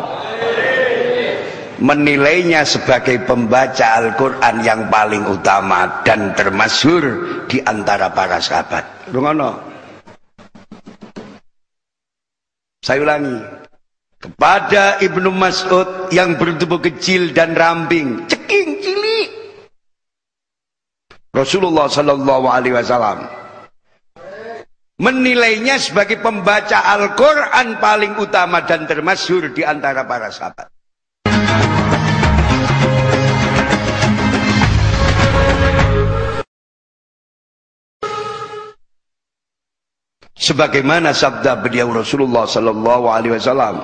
menilainya sebagai pembaca Al-Quran yang paling utama dan termasyur di antara para sahabat. Rungono. Saya ulangi. Kepada Ibnu Mas'ud yang bertubuh kecil dan rambing, ceking cilik. Rasulullah sallallahu alaihi wasallam menilainya sebagai pembaca Al-Quran paling utama dan termasyur di antara para sahabat. Sebagaimana sabda beliau Rasulullah sallallahu alaihi wasallam.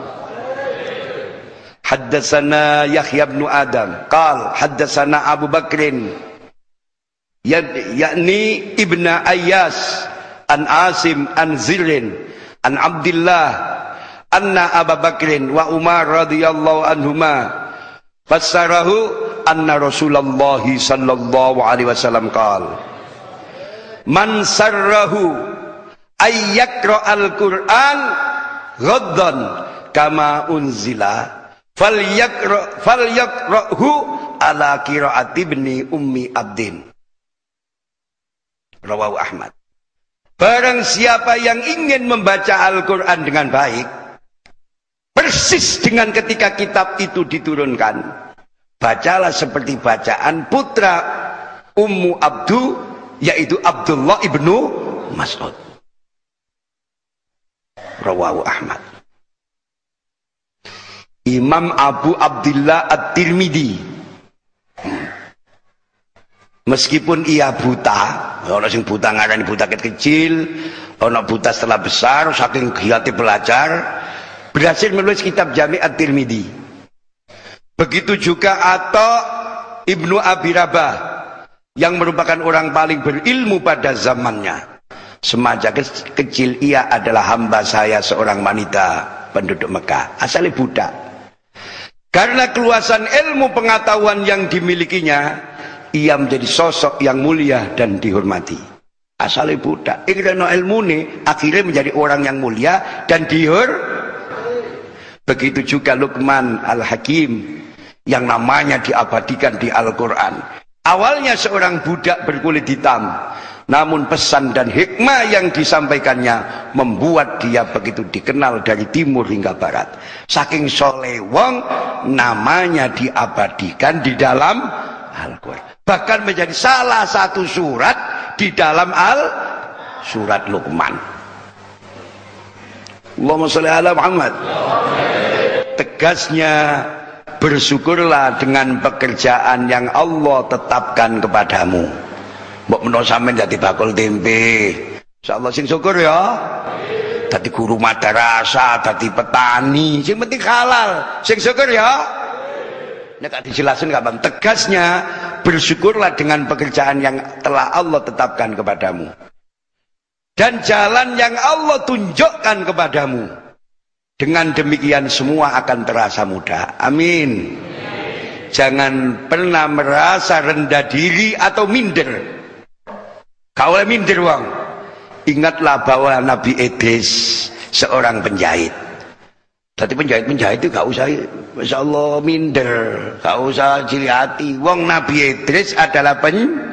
Haddatsana Yahya bin Adam, qal haddatsana Abu Bakrin yakni Ibnu Ayyas an Asim an Zirin an Abdullah anna Abu Bakrin wa Umar radhiyallahu anhuma. Fassarahu anna Rasulullah sallallahu alaihi wasallam qala Man sarrahu ayyakra al-Qur'an ghaddan kama unzila falyakra falyakrahu ala qiraati ibni ummi abdin. Rawahu Ahmad Barang siapa yang ingin membaca Al-Quran dengan baik, persis dengan ketika kitab itu diturunkan, bacalah seperti bacaan putra Ummu Abdu, yaitu Abdullah ibnu Mas'ud. Rawahu Ahmad. Imam Abu Abdullah At-Tirmidhi Meskipun ia buta, orang sing buta ngarani buta kecil, orang buta setelah besar, saking giati belajar, berhasil menulis kitab Jami At-Tirmidzi. Begitu juga atau Ibnu Abi Rabah yang merupakan orang paling berilmu pada zamannya. Semasa kecil ia adalah hamba saya seorang wanita penduduk Mekah, asalnya budak. Karena keluasan ilmu pengetahuan yang dimilikinya, ia menjadi sosok yang mulia dan dihormati. Asalnya budak. Ilmu ini akhirnya menjadi orang yang mulia dan dihor. Begitu juga Luqman Al-Hakim yang namanya diabadikan di Al-Quran. Awalnya seorang budak berkulit hitam. Namun pesan dan hikmah yang disampaikannya membuat dia begitu dikenal dari timur hingga barat. Saking soleh wong namanya diabadikan di dalam Al-Quran bahkan menjadi salah satu surat di dalam al surat Luqman. Allahumma sholli ala Muhammad. Tegasnya bersyukurlah dengan pekerjaan yang Allah tetapkan kepadamu. Mbok menawa sampean dadi bakul tempe. Insyaallah sing syukur ya. Dadi guru madrasah, dadi petani, sing penting halal. Sing syukur ya. Nek dijelasin kapan tegasnya bersyukurlah dengan pekerjaan yang telah Allah tetapkan kepadamu. Dan jalan yang Allah tunjukkan kepadamu. Dengan demikian semua akan terasa mudah. Amin. Jangan pernah merasa rendah diri atau minder. Kau minder wong ingatlah bahwa Nabi Idris seorang penjahit Tadi penjahit-penjahit itu gak usah Masya Allah minder. Gak usah ciri hati Wong Nabi Idris adalah pen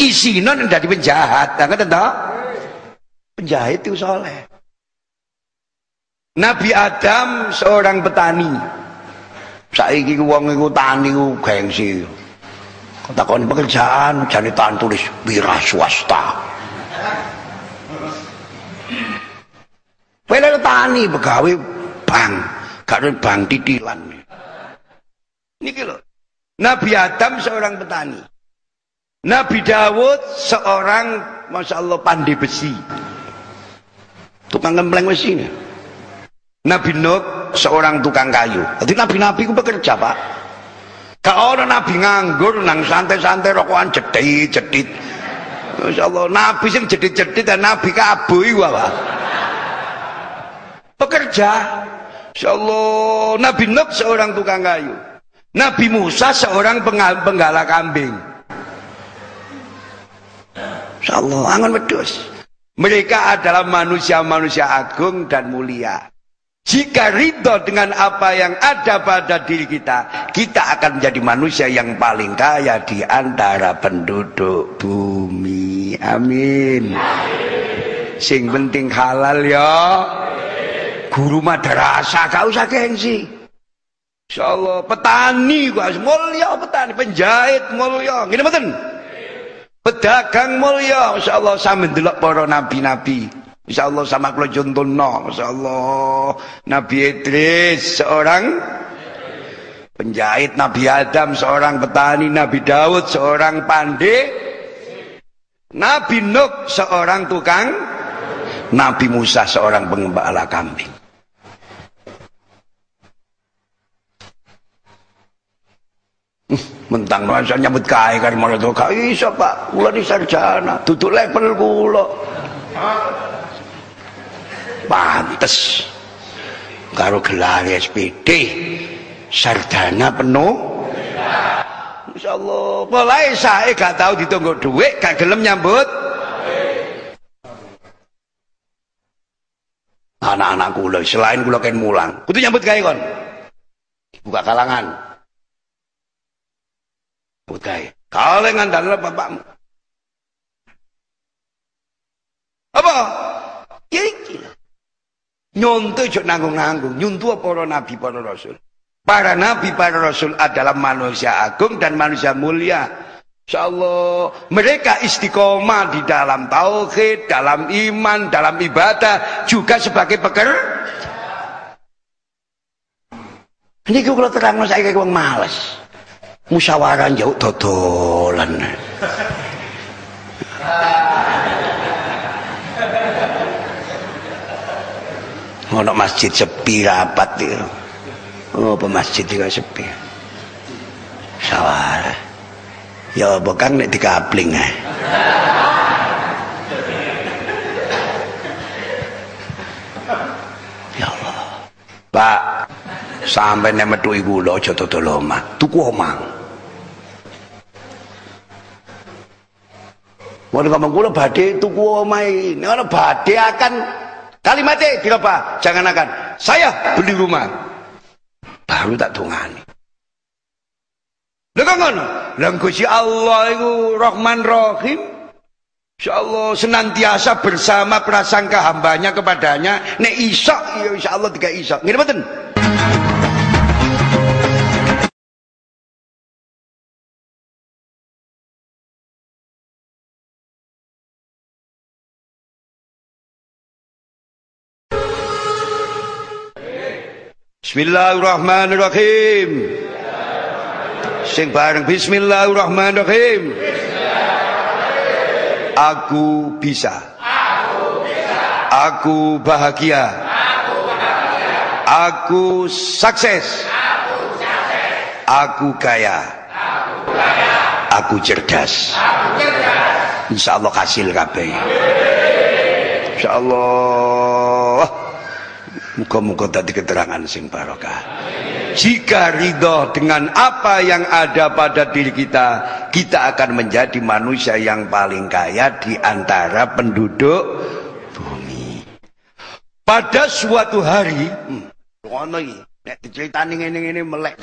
Isinon dari penjahat. Nggak tahu Penjahit itu soleh. Nabi Adam seorang petani. Saiki wong iku tani ku gengsi. Takon pekerjaan jane tan tulis wira swasta. Wela tani begawe bang, karena bang titilan. Niki lho. Nabi Adam seorang petani. Nabi Dawud seorang Masya Allah pandai besi. Tukang ngempleng besi. Nabi Nuh seorang tukang kayu. Jadi nabi-nabi itu bekerja, Pak. Kalau nabi nganggur nang santai-santai rokokan jedit-jedit. Masya Allah, nabi sing jedit-jedit dan nabi kabu iku, Pak. Bekerja. Masya Allah, Nabi Nuh seorang tukang kayu. Nabi Musa seorang penggala kambing. Masya Allah, angan wedus. Mereka adalah manusia-manusia agung dan mulia. Jika ridho dengan apa yang ada pada diri kita, kita akan menjadi manusia yang paling kaya di antara penduduk bumi. Amin. Sing penting halal ya. Guru madrasah gak usah gengsi. Insyaallah petani gua mulia petani, penjahit mulia. Ngene mboten? Pedagang mulia, insyaallah sampe ndelok para nabi-nabi. Insya Allah sama kula contohno. Insya Allah Nabi Idris seorang penjahit, Nabi Adam seorang petani, Nabi Daud seorang pandai, Nabi Nuh seorang tukang, Nabi Musa seorang pengembala kambing. Mentang masa nyambut kaya kan malah tuh kaya iso pak. Kula di sarjana. Tutup level kula pantes. Karo gelar SPD sarjana penuh. Insyaallah. Mulai saya gak tahu ditunggu duit gak gelem nyambut. Anak-anak kula selain kula kan mulang. Kudu nyambut gawe kon. Buka kalangan nyambut gawe kaleng ngandalna bapakmu apa ya iki Nyontoh jok nanggung-nanggung. Nyuntuh para nabi, para rasul. Para nabi, para rasul adalah manusia agung dan manusia mulia. Allah mereka istiqomah di dalam tauhid, dalam iman, dalam ibadah, juga sebagai pekerja. Ini kalau terang saya kayak wong males. Musyawarah jauh totolan. ono masjid sepi rapat itu. Oh masjid juga sepi? Sawar ya bukan nek dikapling eh. ya Allah. Pak sampai nek ibu lo aja dodol tuku omah Mau ngomong kula badhe tuku omahe. Nek ana badhe akan Kalimatnya dirapa? Jangan akan. Saya beli rumah. Baru tak tungani. Lha ngono. Lah Gusti Allah itu Rahman Rahim. Allah senantiasa bersama prasangka hambanya kepadanya. Nek isak ya Allah tiga isak. Ngene mboten? Bismillahirrahmanirrahim. Sing bareng Bismillahirrahmanirrahim. Aku bisa. Aku bahagia. Aku sukses. Aku kaya. Aku cerdas. Insya Allah hasil kabeh. Insya Allah. Muka-muka tadi keterangan sing barokah. Jika ridho dengan apa yang ada pada diri kita, kita akan menjadi manusia yang paling kaya di antara penduduk bumi. Pada suatu hari, hmm, ini melek.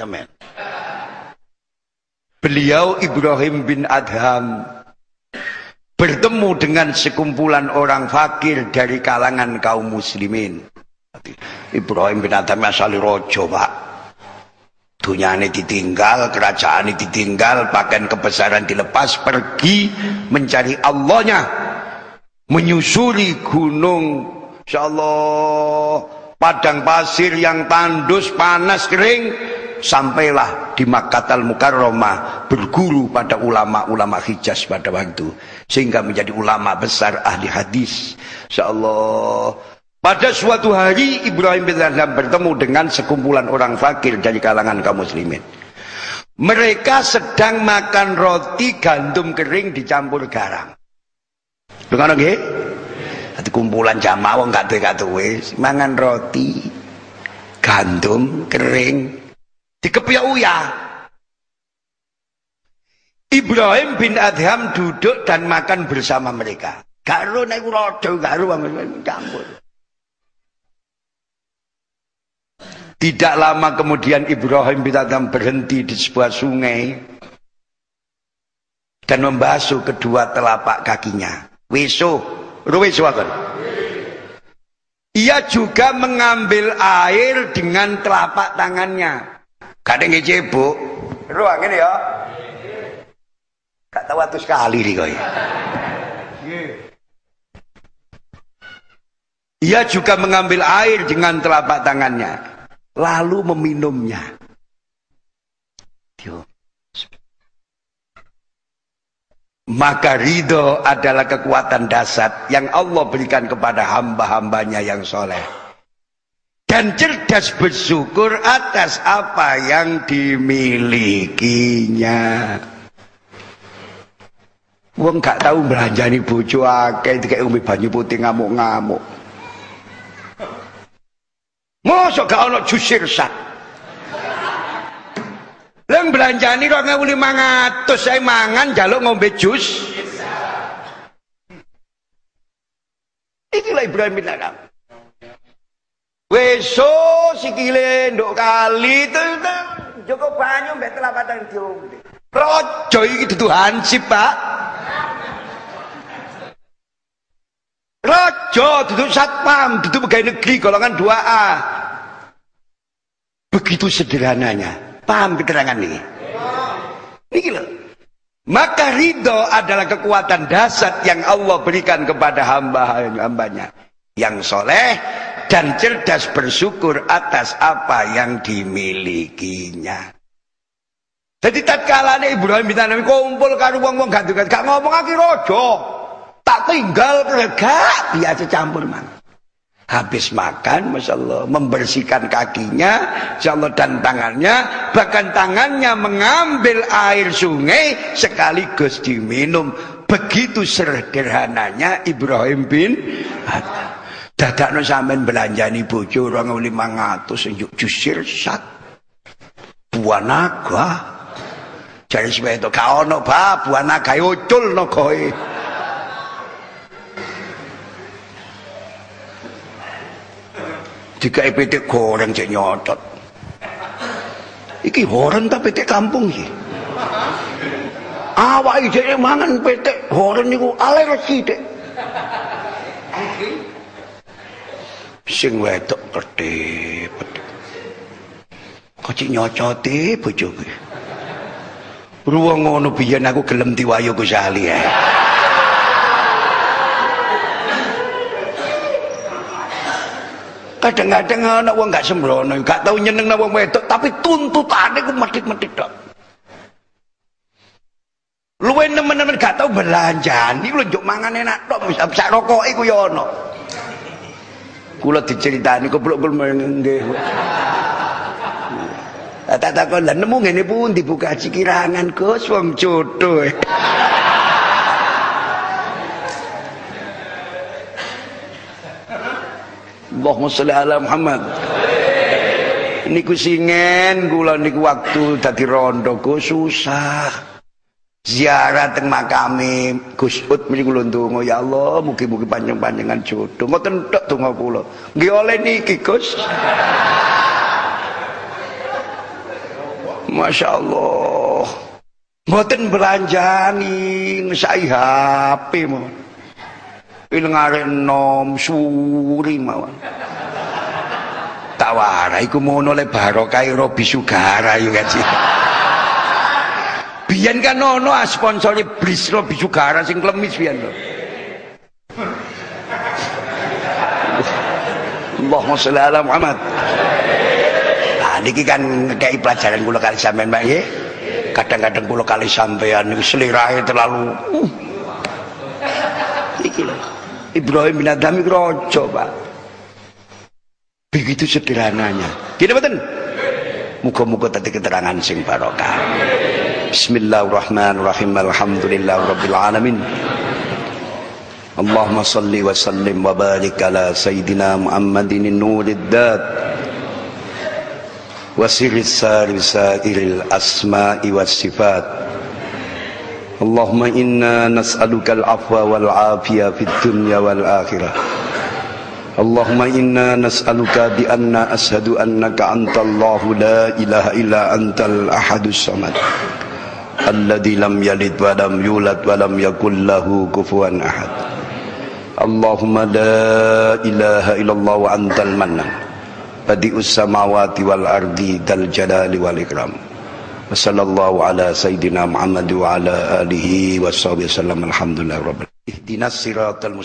Beliau Ibrahim bin Adham bertemu dengan sekumpulan orang fakir dari kalangan kaum muslimin. Ibrahim bin Adam asali rojo pak. Ini ditinggal, kerajaan ditinggal, pakaian kebesaran dilepas, pergi mencari Allahnya, menyusuri gunung, insyaallah padang pasir yang tandus, panas, kering, sampailah di Makkatal Mukarramah berguru pada ulama-ulama Hijaz pada waktu sehingga menjadi ulama besar ahli hadis. Insyaallah Pada suatu hari Ibrahim bin Adham bertemu dengan sekumpulan orang fakir dari kalangan kaum muslimin. Mereka sedang makan roti gandum kering dicampur garam. Dengar nggih? Ati kumpulan jamaah wong gak duwe mangan roti gandum kering dikepyak uyah. Ibrahim bin Adham duduk dan makan bersama mereka. Gak ro nek rada gak ro campur. Tidak lama kemudian Ibrahim bin Adam berhenti di sebuah sungai dan membasuh kedua telapak kakinya. Weso, ruweso Ia juga mengambil air dengan telapak tangannya. Kadang ngecebuk. Ruang ini ya. Gak tahu sekali nih kau. Ia juga mengambil air dengan telapak tangannya lalu meminumnya. Maka ridho adalah kekuatan dasar yang Allah berikan kepada hamba-hambanya yang soleh. Dan cerdas bersyukur atas apa yang dimilikinya. Wong gak tahu belanjani bojo akeh kayak umi banyu putih ngamuk-ngamuk. Mosok gak ono jus sirsak. Leng belanjani 2500 saya mangan jaluk ngombe jus. Ikilah Ibrahim bin Adam. Weso sikile nduk kali itu Joko banyu mbek telapatan diombe. Rojo iki dudu hansip, Pak. Rojo duduk satpam, duduk pegawai negeri golongan 2A. Begitu sederhananya. Paham keterangan ini? Ini loh. Maka ridho adalah kekuatan dasar yang Allah berikan kepada hamba-hambanya. Yang soleh dan cerdas bersyukur atas apa yang dimilikinya. Jadi tatkala Ibrahim bin Nabi kumpul karo wong-wong gantungan gak ngomong lagi rojo. Tak tinggal gak biasa campur man. Habis makan, Masya Allah, membersihkan kakinya, Masya Allah, dan tangannya, bahkan tangannya mengambil air sungai sekaligus diminum. Begitu sederhananya Ibrahim bin Adam. Dadak no sampean belanjani bojo 2500 njuk jusir sat. Buah naga. Jare sepeda itu gak ono ba, buah naga ucul no Jika EPT goreng cek nyotot. Iki horeng tapi PT kampung sih. Awak ide mangan PT horeng niku alergi dek. Sing wedok kedip. Kok cik nyocote bojoku. Ruang ngono biyen aku gelem diwayu Gus Ali ya. Kadang-kadang ana wong gak sembrono, gak tau nyeneng wong wedok, tapi tuntutane ku medhit-medhit tok. Luwe nemen-nemen gak tau belanjani lu njuk mangan enak tok, sak rokoke ku ya ana. Kula diceritani goblok-goblok nggih. Tak takon lah nemu ngene pun dibuka cikirangan Gus wong jodoh. Allahumma sholli ala Muhammad. Niku singen kula niku waktu dadi rondo susah. Ziarah teng makame Gus Ut mriki kula ndonga ya Allah mugi-mugi panjang-panjangan jodoh. Ngoten tok donga kula. Nggih oleh niki Gus. Masya Allah. Mboten belanjani ngesai HP mau ilengare nom suri mawon. Tawara iku mono le barokah Robi Sugara yo kaji biyen kan ono ah, sponsore Bris Robi Sugara sing klemis biyen lho. Allahumma sholli ala Muhammad. Nah niki kan ngekei pelajaran kula kali sampean Mbak nggih. Kadang-kadang kula kali sampean niku selirahe terlalu uh. iki lho Ibrahim bin Adham itu rojo pak. Begitu sederhananya. Gini betul muka-muka tadi keterangan sing barokah. Bismillahirrahmanirrahim. Alhamdulillah Rabbil Alamin. Allahumma salli wa sallim wa barik ala Sayyidina Muhammadin Nurid Dad wa sirri sari sairil asma'i was sifat اللهم إنا نسألك العفو والعافية في الدنيا والآخرة. اللهم إنا نسألك بأن أشهد أنك أنت الله لا إله إلا أنت الأحد الصمد الذي لم يلد ولم يولد ولم يكن له كفوا أحد. اللهم لا إله إلا الله وأنت المنن بديء السماوات والأرض ذا الجلال والإكرام. Wal ardi dal jalali wal ikram wa sallallahu ala sayyidina Muhammad wa ala alihi wa sahbihi sallam. Alhamdulillah rabbil ihdinas siratal